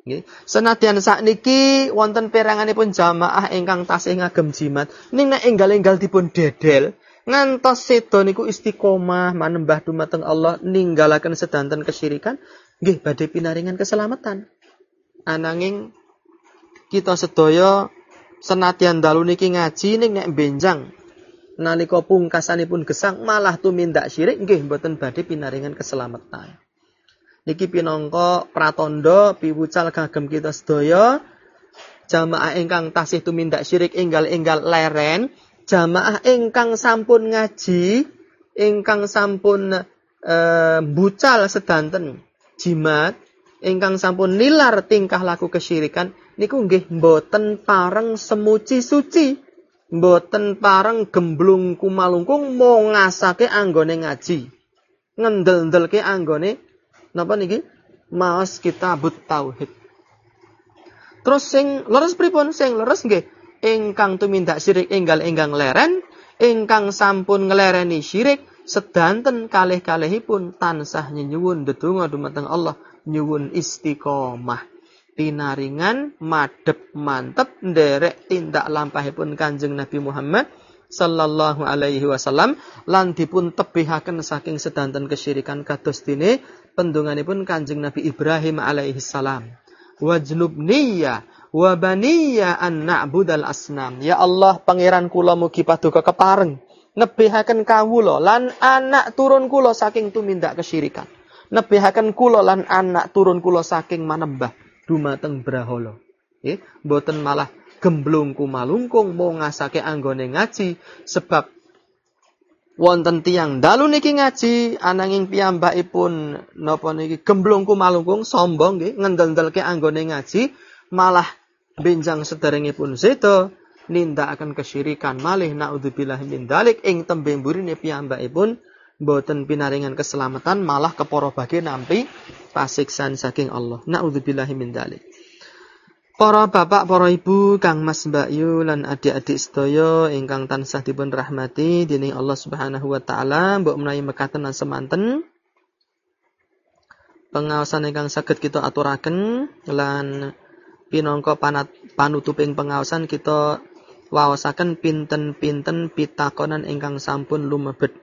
Nggih. Senadyan sakniki wonten peranganipun jamaah ingkang tasih ngagem jimat, ning nek enggal-enggal dipun dedel, ngantos sedo niku istiqomah manembah dumateng Allah ninggalaken sedanten kesyirikan, nggih badhe pinaringan keselamatan. Ananging kita sedaya senadyan dalu niki ngaji ning nek benjang nalika pungkasanipun gesang malah tumindak syirik nggih mboten badhe pinaringan keselamatan. Niki pinangka pratandha piwucal kagem kita sedaya jamaah ingkang tasih tumindak syirik enggal-enggal leren, jamaah ingkang sampun ngaji, ingkang sampun e, bucal sedanten jimat, ingkang sampun nilar tingkah laku kesyirikan niku nggih mboten pareng semuci suci. Mboten pareng gemblung kumalungkung mau ngasake anggone ngaji. Ngendel-ndelke anggone napa niki? Maos kitabut tauhid. Terus sing leres pripun? Sing leres nggih ingkang tumindak syirik enggal enggang leren, ingkang sampun ngelereni syirik sedanten kalih-kalihipun tansah nyuwun ndedonga dumateng Allah nyuwun istiqomah. Pinaringan madep mantep nderek tindak lampahipun Kanjeng Nabi Muhammad sallallahu alaihi wasallam lan dipun saking sedanten kesyirikan kados dene pendunganipun Kanjeng Nabi Ibrahim alaihi salam. Wajnubniya wa baniya an na'budal asnam. Ya Allah, pangeran kula mugi paduka kepareng nebihaken kawula lan anak turun kula saking tumindak kesyirikan. Nebihaken kula lan anak turun kula saking manembah dumateng brahala. Nggih, mboten malah gemblung kumalungkung mau ngasake anggone ngaji sebab wonten tiang dalu niki ngaji ananging piyambakipun napa niki gemblung kumalungkung sombong nggih ngendel-ndelke anggone ngaji malah benjang sederengipun sedo akan kesyirikan. Malih naudzubillah min dalik. Ing tembe mburine piyambakipun boten pinaringan keselamatan malah keporo bagi nampi pasiksan saking Allah. Naudzubillah min dalik. Para bapak, para ibu, Kang Mas Mbak Yu lan adik-adik sedaya ingkang tansah dipun rahmati dening Allah Subhanahu wa taala, mbok menawi mekaten lan semanten. Pengawasan ingkang saged kita aturaken lan pinangka panat panutuping pengawasan kita wawasaken pinten-pinten pitakonan ingkang sampun lumebet.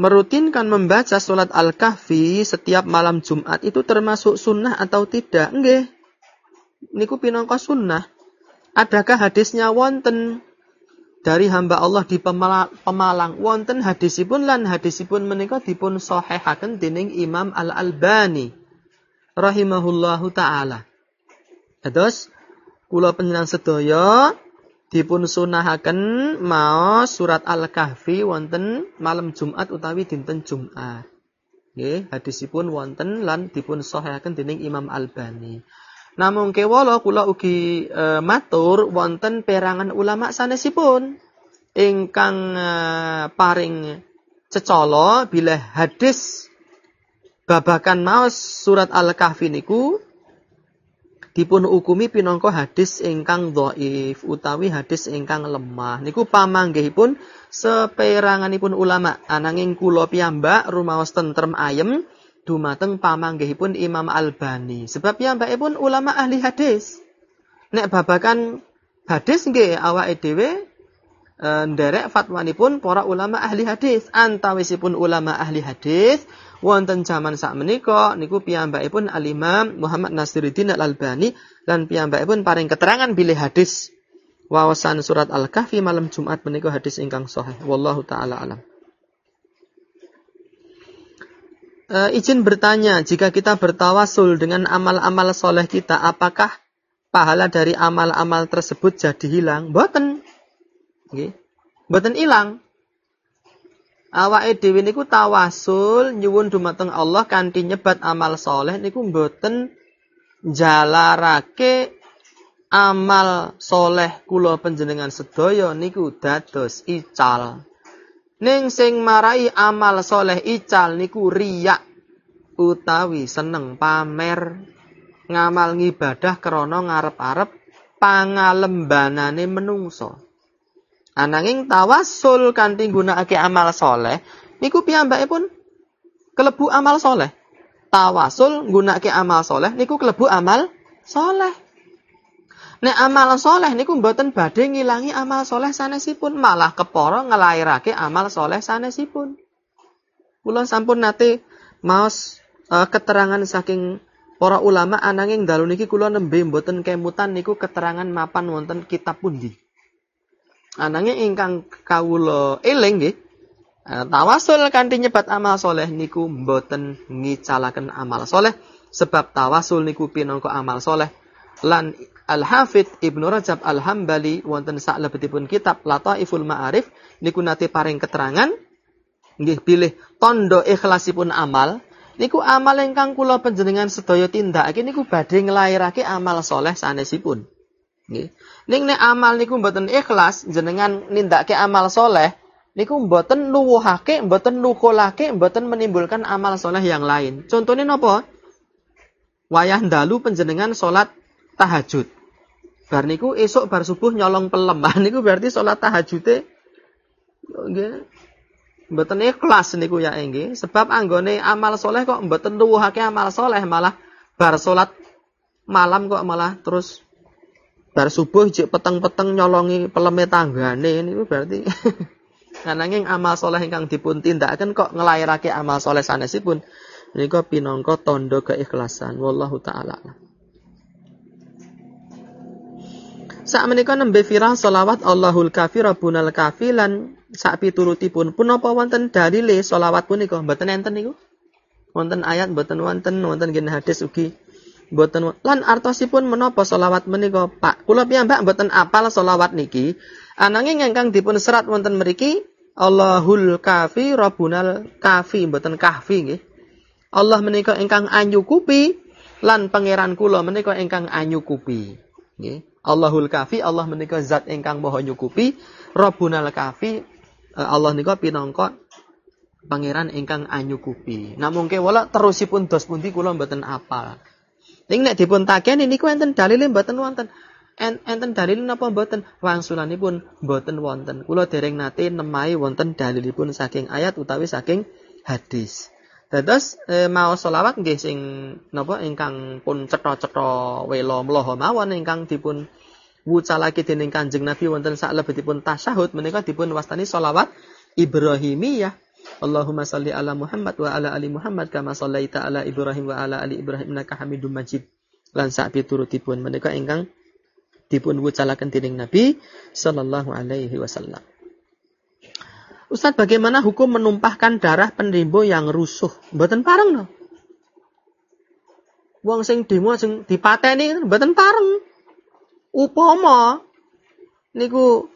Merutinkan membaca sholat Al-Kahfi setiap malam Jumat itu termasuk sunnah atau tidak? Nggih niku pinangka sunnah. Adakah hadisnya wonten dari hamba Allah di Pemalang wonten hadisipun lan hadisipun menika dipun sahihaken dening Imam Al Albani rahimahullahu taala. Terus kula panjenengan sedaya dipun sunahaken maos surat Al-Kahfi wonten malam Jumat utawi dinten Jumat. Nggih, hadisipun wonten lan dipun sahihaken dening Imam Albani. Namung kewala kula ugi e, matur wonten perangan ulama sanesipun ingkang e, paring cecala bila hadis babakan maos surat Al-Kahfi niku dipun ukumi pinangka hadis ingkang dhaif utawi hadis ingkang lemah niku pamanggihipun seperanganipun ulama ananging kula piyambak rumaos tentrem ayem dumateng pamanggihipun Imam Albani. Sebab pun ulama ahli hadis. Nek babakan hadis nggih awake dhewe nderek fatwanipun para ulama ahli hadis. Antawisipun ulama ahli hadis wonten zaman sak menika niku piyambakipun Al-Imam Muhammad Nasiruddin Al-Albani lan piyambakipun paring keterangan bilih hadis wawasan surat Al-Kahfi malam Jumat menika hadis ingkang sahih. Wallahu taala alam. e, izin bertanya, jika kita bertawasul dengan amal-amal soleh kita, apakah pahala dari amal-amal tersebut jadi hilang? Boten. Okay. Boten hilang. Awake dhewe niku tawasul nyuwun dumateng Allah kanthi nyebat amal soleh niku boten jalarake amal soleh kula panjenengan sedaya niku dados ical. Ning sing marai amal soleh ical niku riyak utawi seneng pamer ngamal ngibadah krana ngarep-arep pangalembanane menungso. Ananging tawasul kanthi nggunakake amal soleh niku piyambakipun kelebu amal soleh. Tawasul nggunakake amal soleh niku kelebu amal soleh. Nek amal soleh niku mboten badhe ngilangi amal soleh sanesipun, malah kepara ngelairake amal soleh sanesipun. Kula sampun nate maos uh, keterangan saking para ulama ananging dalu niki kula nembe mboten kemutan niku keterangan mapan wonten kitab pundi. Ananging ingkang kawula eling nggih uh, tawasul kanthi nyebat amal soleh niku mboten ngicalaken amal soleh sebab tawasul niku pinangka amal soleh lan Al-Hafidh Ibnu Rajab Al-Hambali wonten saklebetipun kitab Lataiful Ma'arif niku nate paring keterangan nggih bilih tondo ikhlasipun amal niku amal ingkang kula panjenengan sedaya tindakake niku badhe nglairake amal soleh sanesipun. Nggih. Ning nek amal niku mboten ikhlas jenengan nindakake amal soleh niku mboten nuwuhake, mboten nukulake, mboten menimbulkan amal soleh yang lain. Contohnya napa? Wayah dalu panjenengan salat tahajud. Bar niku esok bar subuh nyolong pelem. niku berarti sholat tahajude nggih mboten ikhlas niku ya nggih. Sebab anggone amal soleh kok mboten nuwuhake amal soleh malah bar sholat malam kok malah terus bar subuh jek peteng-peteng nyolongi peleme tanggane niku berarti Ananging amal soleh ingkang dipun tindakaken kok ngelairake amal soleh sanesipun niku pinangka tondo keikhlasan wallahu taala. Sak menika nembe viral selawat Allahul kafi Rabbunal kafi lan sak piturutipun punapa wonten dalile selawat punika mboten enten niku? Wonten ayat mboten wonten wonten gen hadis ugi mboten lan artosipun menapa selawat menika Pak? Kula piyambak mboten apal selawat niki. Ananging ingkang dipun serat wonten mriki Allahul kafi Rabbunal kafi mboten kahfi nggih. Allah menika ingkang anyukupi lan pangeran kula menika ingkang anyukupi nggih. Allahul kafi Allah menika zat ingkang maha nyukupi Rabbunal kafi eh, Allah nika pinangka pangeran ingkang anyukupi namun kewala terusipun dos pundi kula mboten apal ning nek dipun takeni niku enten dalile mboten wonten. Enten dalil napa mboten? Wangsulanipun mboten wonten. Kula dereng nate nemai wonten dalilipun saking ayat utawi saking hadis. Dados e, mau selawat nggih sing napa? Ingkang pun cetha-cetha wela mlaha mawon ingkang dipun wucalake dening Kanjeng Nabi wonten saklebetipun tasyahud menika dipun wastani selawat Ibrahimiyah. Allahumma salli ala Muhammad wa ala ali Muhammad kama sallaita ala Ibrahim wa ala ali Ibrahim innaka Hamidum Majid. Lan sak piturutipun menika ingkang dipun wucalaken dening Nabi sallallahu alaihi wasallam. Ustaz, bagaimana hukum menumpahkan darah penrimbo yang rusuh? Mboten pareng no. Wong sing demo sing dipateni mboten pareng. Upama niku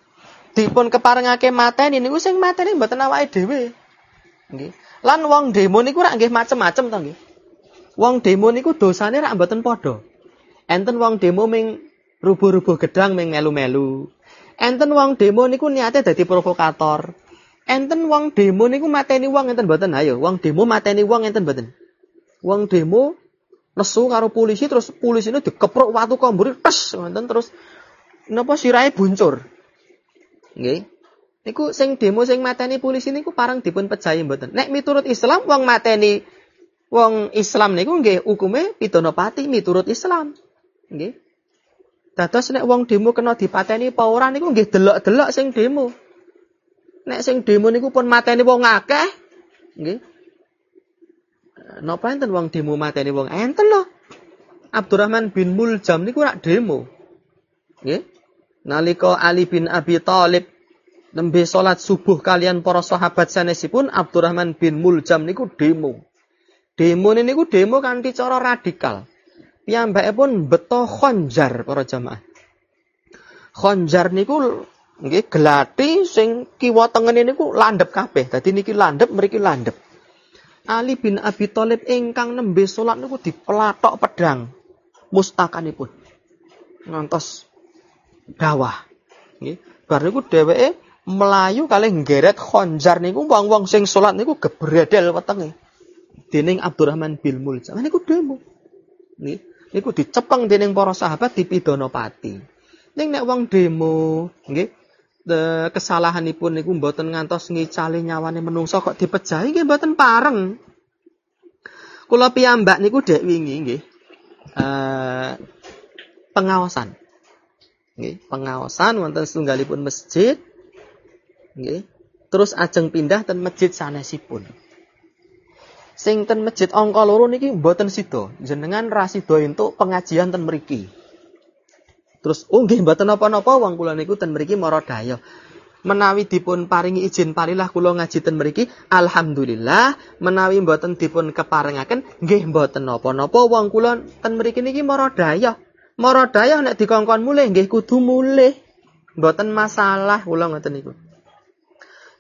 dipun keparengake mateni niku sing mateni mboten awake dhewe. Nggih. Lan wong demo niku rak nggih macem-macem to nggih. Wong demo niku dosane rak mboten padha. Enten wong demo ming rubuh-rubuh gedang ming melu-melu. Enten wong demo niku niate dadi provokator. enten wong demo niku mateni wong enten mboten ayo wong demo mateni wong enten mboten wong demo nesu karo polisi terus polisi ini dikeprok watu komburi tes enten terus napa sirahe buncur nggih niku sing demo sing mateni polisi niku parang dipun pejahi mboten. Nek miturut Islam wong mateni wong Islam niku nggih hukume pidana pati miturut Islam. Nggih. Dados nek wong demo kena dipateni apa ora niku nggih delok-delok sing demo. Nek sing demo niku pun mateni wong akeh nggih. Napa enten wong demo mateni wong? Enten lho. Abdurrahman bin Muljam niku rak demo nggih. Nalika Ali bin Abi Thalib nembe salat subuh kalian para sahabat sanesipun Abdurrahman bin Muljam niku demo demo niku demo kanthi cara radikal piyambake pun beto khonjar para jamaah khonjar niku nggih gelati sing kiwa tengen niku landhep kabeh. Dadi niki landhep mriki landhep. Ali bin Abi Thalib ingkang nembe salat niku dipelatok pedang mustakanipun. ngantos bawah. Nggih. Bar niku dheweke melayu kalih nggeret khonjar niku wong-wong sing salat niku gebredel wetenge. Dening Abdurrahman bin Muljam niku demo. Nggih. Niku dicepeng dening para sahabat dipidana pati. Ning nek wong demo, nggih, kesalahanipun niku mboten ngantos ngicali nyawane menungso kok dipejahi nggih mboten pareng. Kula piyambak niku dek wingi nggih. Uh, pengawasan. Nggih, pengawasan wonten setunggalipun masjid Nggih. Terus ajeng pindah ten masjid sanesipun. Sing ten masjid angka loro niki mboten sida. Jenengan ra sida entuk pengajian ten mriki. Terus oh nggih mboten napa-napa wong kula niku ten mriki mara daya. Menawi dipun paringi izin parilah kula ngaji ten mriki, alhamdulillah. Menawi mboten dipun keparengaken, nggih mboten napa-napa wong kula ten mriki niki mara daya. Mara daya nek dikongkon mulih nggih kudu mulih. Mboten masalah kula ngoten niku.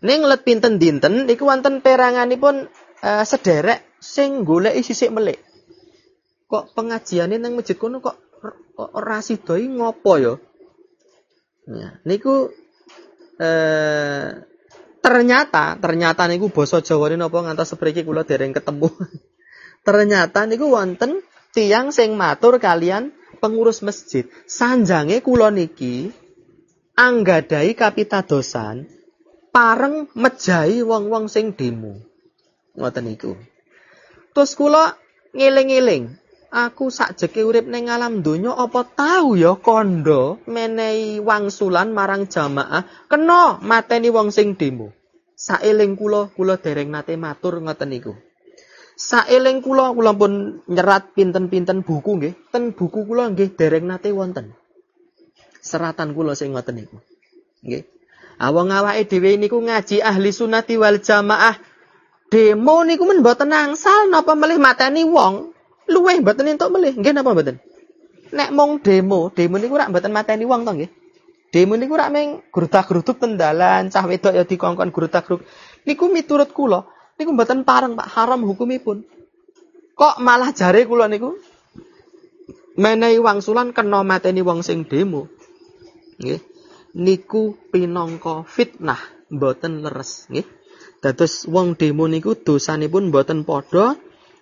Ning let pinten dinten niku wonten peranganipun uh, sederek sing goleki sisik melik. Kok pengajiane nang masjid kono kok ora sidoi ngopo ya? Ya, niku eh ternyata ternyata niku basa Jawane napa ngantos sepriki kula dereng ketemu. ternyata niku wonten tiang sing matur kalian pengurus masjid. Sanjange kula niki anggadai kapitadosan pareng mejahi wong-wong sing demo. Ngoten niku. Terus kula ngiling-ngiling, aku sak jeke urip ning alam donya apa tahu ya kondo menehi wangsulan marang jamaah kena mateni wong sing demo. Saeling kula kula dereng nate matur ngoten niku. Saeling kula kula pun nyerat pinten-pinten buku nggih, ten buku kula nggih dereng nate wonten. Seratan kula sing ngoten niku. Nggih. Awang awake dhewe niku ngaji ahli sunati wal jamaah. Demo niku men mboten angsal napa melih mateni wong. Luweh mboten entuk melih. Nggih napa? Nek mong demo, demo niku rak mboten mateni wong to nggih. Demo niku rak meng grutak-grutuk tendalan, cah wedok ya dikongkon grutak-gruk. Niku miturut kula, niku mboten pareng Pak, haram hukumipun. Kok malah jare kula niku menehi wangsulan kena mateni wong sing demo. Nggih niku pinangka fitnah mboten leres nggih. Dados wong demo niku dosanipun mboten padha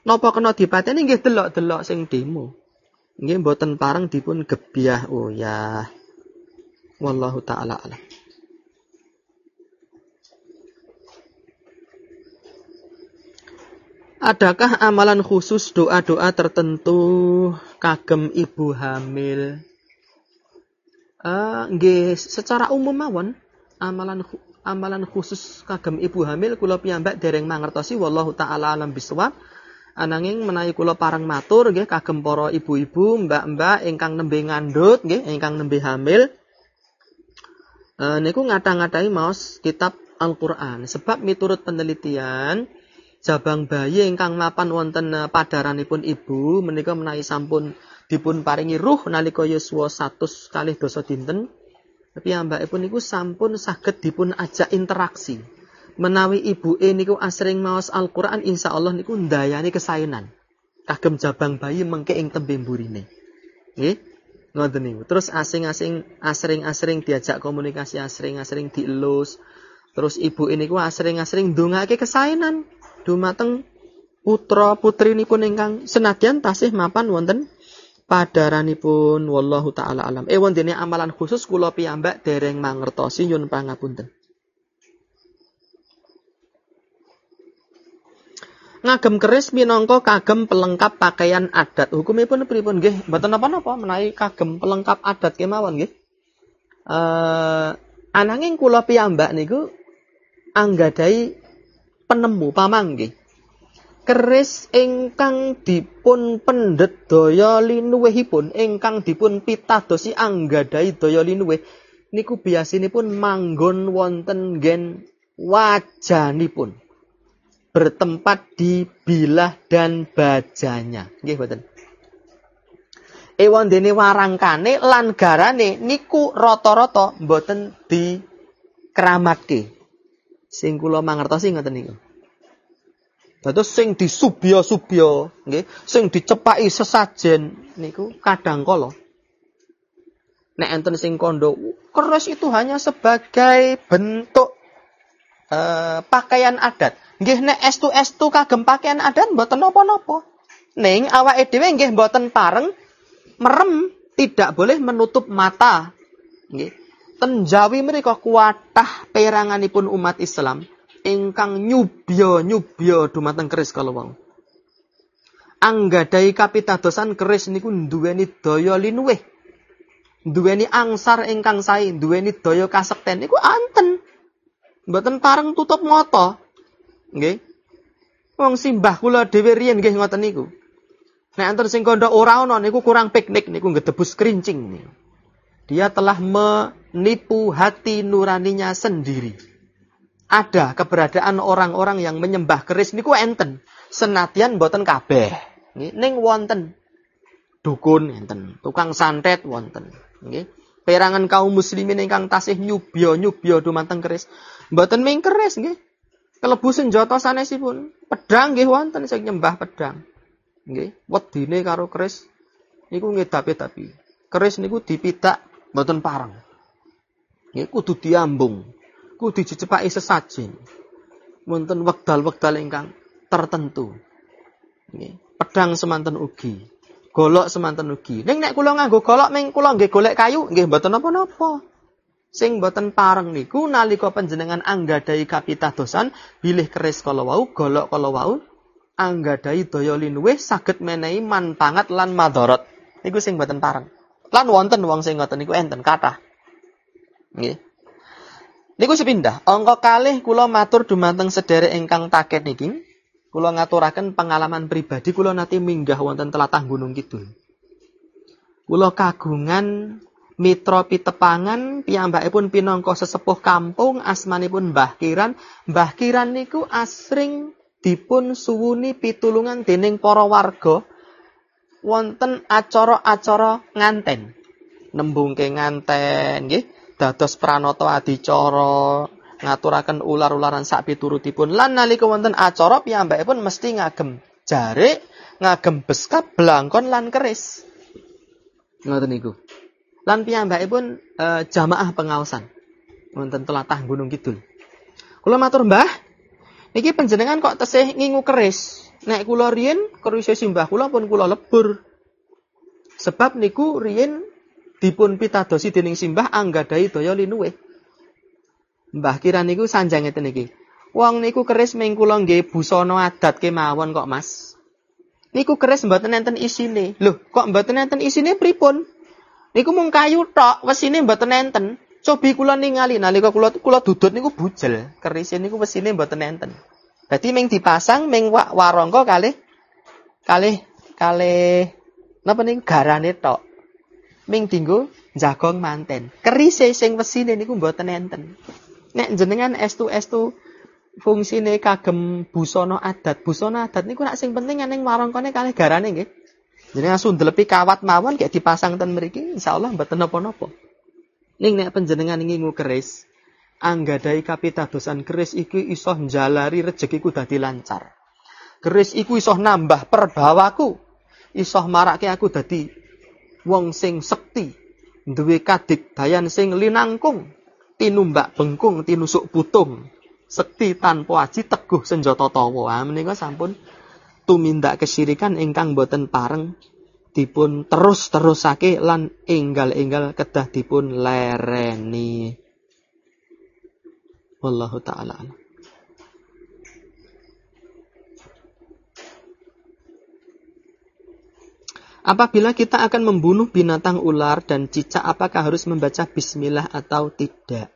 napa kena dipateni nggih delok-delok sing demo. Nggih mboten pareng dipun gebyah oh ya. Wallahu taala alam. Adakah amalan khusus doa-doa tertentu kagem ibu hamil Uh, secara umum mawon amalan amalan khusus kagem ibu hamil kula piyambak dereng mangertosi wallahu taala alam bisawab. Ananging menawi kula parang matur nggih kagem para ibu-ibu mbak-mbak ingkang nembe ngandhut nggih ingkang nembe hamil. Uh, niku ngata-ngatai maos kitab Al-Qur'an. Sebab miturut penelitian jabang bayi ingkang mapan wonten uh, padaranipun ibu menika menawi sampun dipun paringi ruh nalika yuswa 100 kalih dosa dinten tapi pun niku sampun saged dipun ajak interaksi. Menawi ibu e niku asring maos Al-Qur'an Allah niku ndayani kesaenan kagem jabang bayi mengke ing tembe mburine. Nggih? Ngoten niku. Terus asing-asing asring-asring diajak komunikasi asring-asring dielus. Terus ibu ini ku asring-asring ndongake kesaenan dumateng putra putri nipun ingkang senadyan tasih mapan wonten padaranipun wallahu taala alam. Eh wondene amalan khusus kula piyambak dereng mangertosi nyun pangapunten. Ngagem keris minangka kagem pelengkap pakaian adat. Hukumipun pripun nggih? Mboten napa-napa menawi kagem pelengkap adat kemawon nggih. Eh ananging kula piyambak niku anggadai penemu pamanggih keris ingkang dipun pendet daya linuwihipun ingkang dipun pitadosi anggadai daya linuwih niku biasinipun manggon wonten gen wajanipun bertempat di bilah dan bajanya nggih mboten Ewan dene warangkane lan garane niku rata-rata mboten dikeramatke. Sing kula mangertosi ngoten niku. Dados sing disubya-subya, nggih, sing dicepaki sesajen niku kadang kala Nek enten sing kondo, keris itu hanya sebagai bentuk uh, pakaian adat. Nggih nek estu estu kagem pakaian adat mboten napa-napa. Ning awake dhewe nggih mboten pareng merem, tidak boleh menutup mata. Nggih. Tenjawi mereka kuatah peranganipun umat Islam ingkang nyubya-nyubya dumateng keris kalau wau. Anggadai kapitadosan keris niku duweni daya linuwih. Duweni angsar ingkang sae, duweni daya kasekten niku anten. Mboten pareng tutup mata. Nggih. Wong simbah kula dhewe riyen nggih ngoten niku. Nek antar sing kandha ora ana niku kurang piknik niku ngedebus kerincing. Dia telah menipu hati nuraninya sendiri. Ada keberadaan orang-orang yang menyembah keris niku enten. Senatian boten kabeh. Ning wonten dukun enten, tukang santet wonten. Nggih. Perangan kaum muslimin ingkang tasih nyubya nyubya dumateng keris. Mboten ming keris nggih. Kelebu senjata sanesipun. Pedang nggih wonten sing nyembah pedang. Nggih, wedine karo keris niku ngedapi-dapi. Keris niku dipitak mboten pareng. Nggih, kudu diambung. Kudu dicepaki sesajen. Wonten wekdal-wekdal ingkang tertentu. Nggih pedang semanten ugi. Golok semanten ugi. Ning nek kula nganggo golok ming kula nggih golek kayu nggih mboten napa-napa. Sing boten pareng niku nalika panjenengan anggadai kapitadosan bilih keris kala wau, golok kala wau, anggadai daya linuwih saged menehi manpangat lan madharat. Niku sing boten pareng. Lan wonten wong sing ngoten niku enten kathah. Nggih. Niku sepindah. Angka kalih kula matur dumateng sederek ingkang taket niki. Kula ngaturaken pengalaman pribadi kula nanti minggah wonten telatah Gunung Kidul. Kula kagungan mitra pitepangan piyambakipun pinangka sesepuh kampung asmanipun Mbah Kiran. Mbah Kiran niku asring dipun suwuni pitulungan dening para warga wonten acara-acara nganten. Nembungke nganten nggih, dados pranata adicara, ngaturaken ular-ularan sak piturutipun lan nalika wonten acara piyambakipun mesti ngagem jarik, ngagem beskap, blangkon lan keris. Ngoten niku. Lan piyambakipun e, jamaah pengaosan wonten telatah Gunung Kidul. Kula matur Mbah, niki panjenengan kok tesih ngingu keris. Nek kula riyen keris simbah kula pun kula lebur. Sebab niku riyen dipun pitadosi dening simbah anggadai daya linuwih. Mbah Kiran niku sanjang ngeten iki. Wong niku keris ming kula nggih busana adat kemawon kok, Mas. Niku keris mboten enten isine. Loh, kok mboten enten isine pripun? Niku mung kayu tok, wesine mboten enten. Cobi kula ningali nalika kula kula dudut niku bujel. Keris niku wesine mboten enten. Dadi ming dipasang ming warangka kalih kalih kalih napa niku garane tok. Ming dinggo jagong manten. Kerise sing wesine niku mboten enten nek jenengan estu-estu fungsine kagem busana adat. Busana adat niku nak sing penting ning warangkane kalih garane nggih. Jenengan sundelepi kawat mawon kayak dipasang ten mriki insyaallah mboten napa-napa. Ning nek panjenengan ngingu keris, anggadai kapitadosan keris iki iso njalari rezekiku dadi lancar. Keris iku iso nambah perbawaku. Iso marake aku dadi wong sing sekti, duwe kadik dayan sing linangkung tinumbak bengkung tinusuk putung sekti tanpa aji teguh senjata tawa. Ha menika sampun tumindak kesyirikan ingkang boten pareng dipun terus-terusake lan enggal-enggal kedah dipun lereni. Wallahu taala Apabila kita akan membunuh binatang ular dan cicak, apakah harus membaca bismillah atau tidak?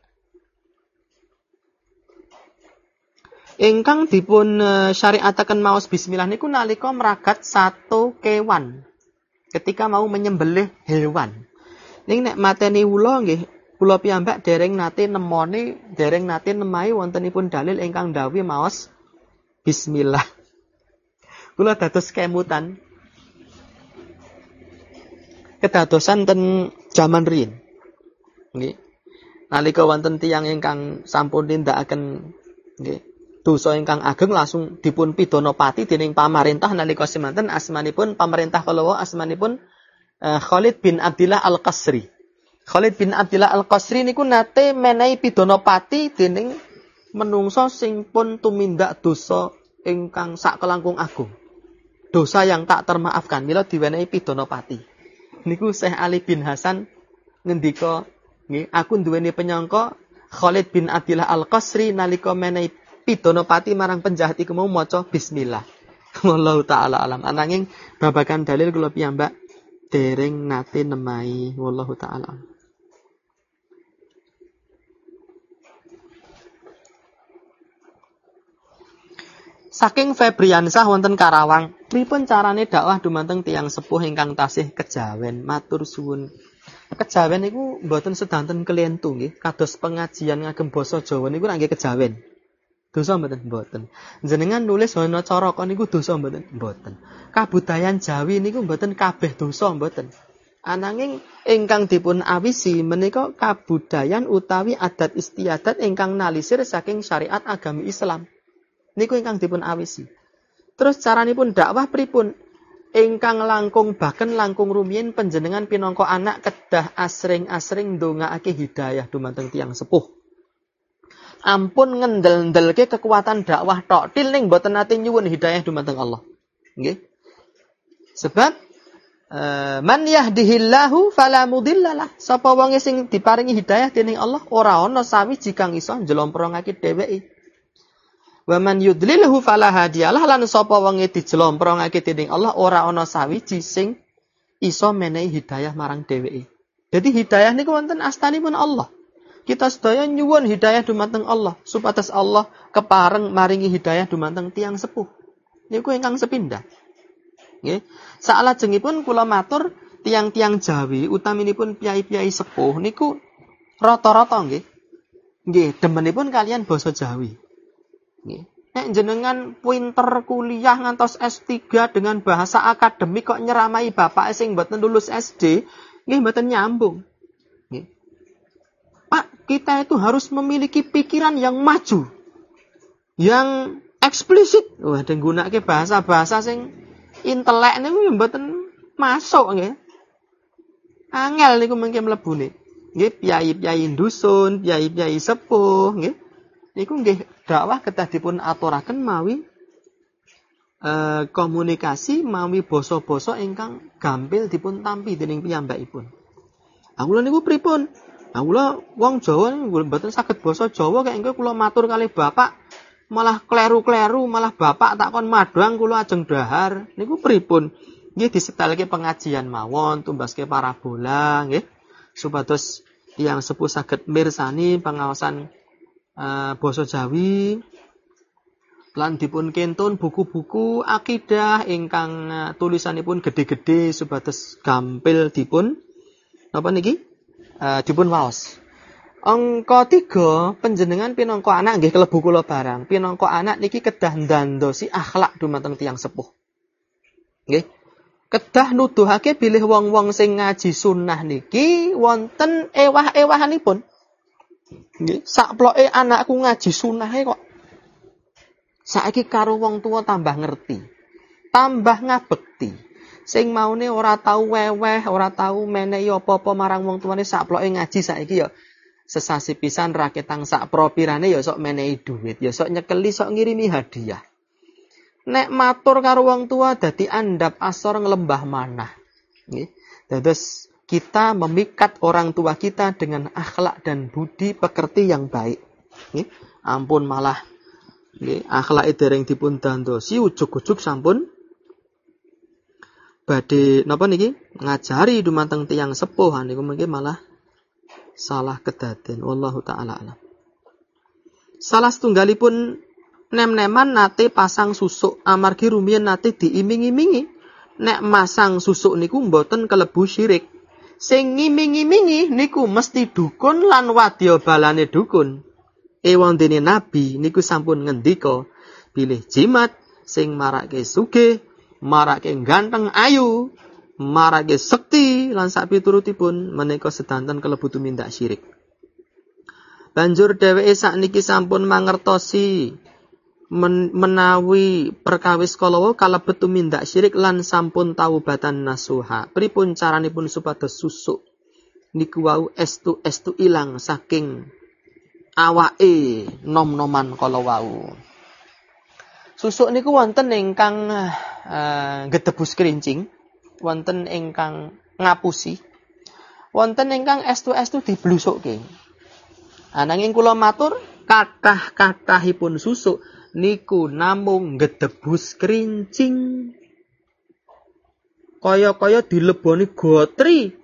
Ingkang dipun e, syariataken maos bismillah niku nalika meragat satu kewan. Ketika mau menyembelih hewan. Ning nek mateni ula nggih kula piyambak dereng nate nemoni, dereng nate nemai wontenipun dalil ingkang dawi maos bismillah. Kula dados kemutan kedadosan ten jaman riyin. Nggih. Nalika wonten tiyang ingkang sampun nindakaken nggih dosa ingkang ageng langsung dipun pidana pati dening pamarentah nalika semanten asmanipun pamarentah kalawa asmanipun uh, Khalid bin Abdullah Al-Qasri. Khalid bin Abdullah Al-Qasri niku nate menehi pidana-pati dening menungso sing pun tumindak dosa ingkang sak kelangkung agung. Dosa yang tak termaafkan mila diwenehi pidana pati. Niku Syekh Ali bin Hasan ngendika, nggih, aku duweni penyangka Khalid bin Abdullah Al-Qasri nalika menehi pidana pati marang penjahat iku mau maca bismillah. Wallahu taala alam. Ananging babakan dalil kula piyambak dereng nate nemai wallahu taala. Saking Febriansah wonten Karawang, pripun carane dakwah dumateng tiang sepuh ingkang tasih kejawen matur suwun. Kejawen niku mboten sedanten klientu nggih, kados pengajian ngagem basa Jawa niku nggih kejawen. Dosa mboten mboten. Jenengan nulis ana caraka niku dosa mboten mboten. Kabudayan Jawi niku mboten kabeh dosa mboten. Ananging ingkang dipun awisi menika kabudayan utawi adat istiadat ingkang nalisir saking syariat agami Islam. Niku ingkang dipun awisi. Terus caranipun dakwah pripun? Ingkang langkung bahkan langkung rumiyin penjenengan pinangka anak kedah asring-asring ndongaake hidayah dumateng tiang sepuh. Ampun ngendel-ndelke kekuatan dakwah tok til ning boten nate nyuwun hidayah dumateng Allah. Nggih. Sebab Uh, man yahdihillahu fala mudhillalah. Sapa wong sing diparingi hidayah dening Allah ora ana sawiji kang iso njlomprongake dheweke. Wa man yudlilhu fala hadiyalah lan sapa wong dijlomprongake dening Allah ora ana sawiji sing iso menehi hidayah marang dheweke. Jadi hidayah niku wonten astanipun Allah. Kita sedaya nyuwun hidayah dumateng Allah supados Allah kepareng maringi hidayah dumateng tiang sepuh. Niku ingkang sepindah. Nggih. Salajengipun kula matur tiang-tiang Jawi utaminipun piyai-piyai sepuh niku rata-rata nggih. Nggih, demenipun kalian basa Jawi. Nek jenengan pinter kuliah ngantos S3 dengan bahasa akademik kok nyeramai bapak sing mboten lulus SD, nggih mboten nyambung. Nggih. Pak, kita itu harus memiliki pikiran yang maju. Yang eksplisit. Wah, den gunake bahasa-bahasa sing intelek niku mboten masuk nggih. Angel niku mengke mlebune. Nggih, piyai-piyai dusun, piyai-piyai sepuh, nggih niku nggih dakwah kedah dipun aturaken mawi e, komunikasi mawi basa-basa ingkang gampil dipun tampi dening piyambakipun. Aku niku pripun? Aku wong Jawa niku mboten saged basa Jawa kaya engko kula matur kali Bapak malah kleru-kleru malah Bapak tak kon madang kula ajeng dahar. Niku pripun? Nggih disetelke pengajian mawon tumbaske parabola nggih supados yang sepuh saged mirsani pengawasan uh, basa Jawi lan dipun kentun buku-buku akidah ingkang uh, tulisanipun gede-gede supados gampil dipun apa niki uh, dipun waos. Angka tiga penjenengan pinangka anak nggih kelebu kula barang. Pinangka anak niki kedah ndandosi akhlak dumateng tiang sepuh. Nggih. Kedah nuduhake bilih wong-wong sing ngaji sunnah niki wonten ewah-ewahanipun. Nggih, sakploke anakku ngaji sunahe kok. Saiki karo wong tua tambah ngerti. Tambah ngabekti. Sing maune ora tau weweh, ora tau menehi apa-apa marang wong tuane sakploke ngaji saiki ya sesasi pisan raketang sak propirane ya sok menehi duit, ya sok nyekeli sok ngirimi hadiah. Nek matur karo wong tua dadi andap asor ngelembah manah. Nggih. Dados kita memikat orang tua kita dengan akhlak dan budi pekerti yang baik. Nih, ampun malah nggih akhlak dereng dipun dandosi ujug-ujug sampun badhe napa niki? Ngajari dumateng tiang sepuh. Niku mungkin malah salah kedaden. Wallahu taala alam. Salah setunggalipun nem-neman nate pasang susuk. Amargi rumiyin nate diiming-imingi. Nek masang susuk niku mboten kelebu syirik sing ngiming-imingi niku mesti dukun lan wadya balane dukun. Ewang dene nabi niku sampun ngendika pilih jimat sing marake suge, marake ganteng ayu, marake sekti lan sak piturutipun menika sedanten kelebu tumindak syirik. Banjur dheweke sakniki sampun mangertosi men menawi perkawis kalawa kalebet tumindak syirik lan sampun taubatan nasuha. Pripun caranipun supados susuk niku wau estu estu ilang saking awake nom-noman kala wau. Susuk niku wonten ingkang uh, gedebus kerincing, wonten ingkang ngapusi, wonten ingkang estu-estu diblusukke. Ananging kula matur kathah-kathahipun susuk niku namung gedebus kerincing. Kaya-kaya dileboni gotri.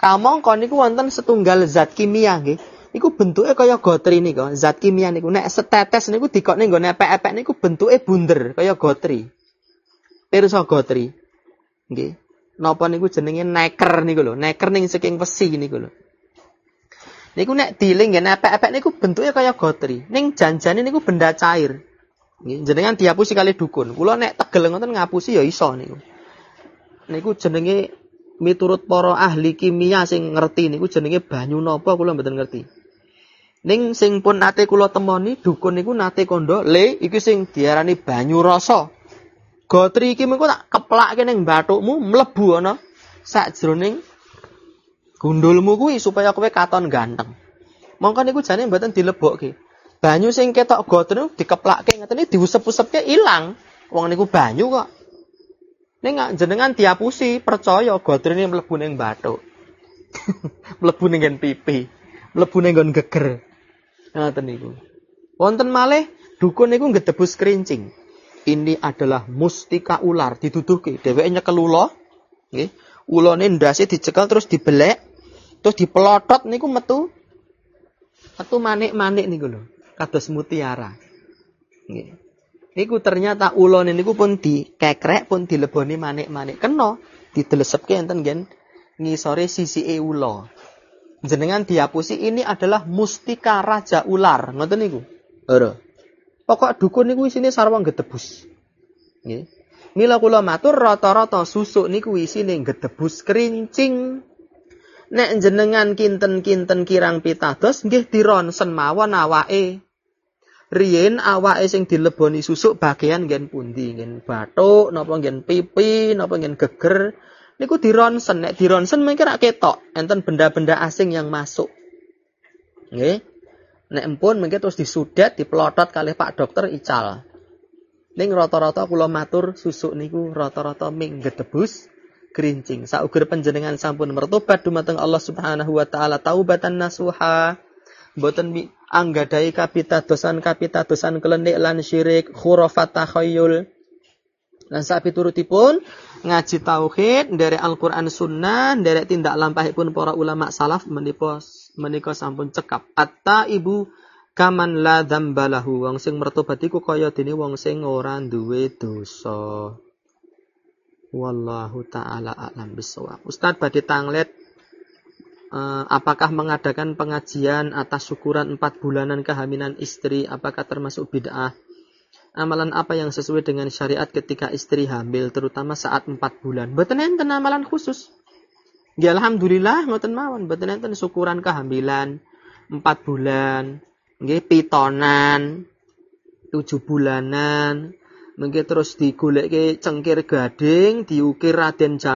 Kamangka niku wonten setunggal zat kimia nggih. Iku bentuke kaya gotri niku, zat kimia niku. Nek setetes niku dikokne nggone epek-epek niku bentuke bunder kaya gotri. Pirsa gotri. Nggih. Napa niku jenenge neker niku lho, neker ning saking besi niku lho. Niku nek diling nggih epek-epek niku bentuknya kaya gotri. Ning janjane niku benda cair. Nggih, jenengan diapusi kali dukun. Kula nek tegel ngoten ngapusi ya iso niku. Niku jenenge miturut para ahli kimia sing ngerti niku jenenge banyu napa kula mboten ngerti. Ning sing pun nate kula temoni dukun niku nate kondo le iki sing diarani banyu rasa. Gotri iki mengko tak keplake ning bathukmu mlebu ana sakjroning gundulmu kuwi supaya kowe katon ganteng. Mongko niku jane mboten dilebokke. Banyu sing ketok gotru dikeplake ngeten diusep-usepke ilang. Wong niku banyu kok. Ning jenengan diapusi, percaya gotrine mlebu ning bathuk. mlebu ning pipi, mlebu ning geger. Ngoten niku. Wonten malih dukun niku ngedebus kerincing. Ini adalah mustika ular dituduhke. Dheweke nyekel ula, nggih. Ulane ndase dicekel terus dibelek Terus dipelotot niku metu metu manik-manik niku lho, kados mutiara. Nggih. Niku ternyata ulone niku pun dikekrek pun dileboni manik-manik kena didelesepke enten gen ngisore sisi e ula. Jenengan diapusi ini adalah mustika raja ular, ngoten niku. Ora. Pokok dukun niku isine sarwa gedebus. Nggih. Mila kula matur rata-rata susuk niku isine gedebus kerincing nek jenengan kinten-kinten kirang pitados nggih dironsen mawon awake. Riyen awake sing dileboni susuk bagian nggen pundi, nggen bathuk, napa nggen pipi, napa nggen geger, niku dironsen. Nek dironsen mengki rak ketok enten benda-benda asing yang masuk. Nggih. Nek empun mengki terus disudet, diplotot kalih Pak Dokter ical. Ning rata-rata kula matur susuk niku rata-rata ming gedebus kerincing. Sauger panjenengan sampun mertobat dumateng Allah Subhanahu wa taala taubatan nasuha. Mboten anggadai kapitadosan kapitadosan kelenik lan syirik khurafat takhayyul. Lan sapiturutipun ngaji tauhid dari Al-Qur'an Sunnah dari tindak lampahipun para ulama salaf menika menika sampun cekap. Atta ibu kaman la dzambalahu wong sing mertobat iku kaya dene wong sing ora duwe dosa. Wallahu taala a'lam bisawab. Ustaz badhe tanglet uh, apakah mengadakan pengajian atas syukuran empat bulanan kehamilan istri apakah termasuk bid'ah? Amalan apa yang sesuai dengan syariat ketika istri hamil terutama saat empat bulan? Mboten enten amalan khusus. Ya alhamdulillah ngoten mawon mboten enten syukuran kehamilan empat bulan, nggih pitonan, tujuh bulanan, Mengke terus digoleke cengkir gading, diukir Raden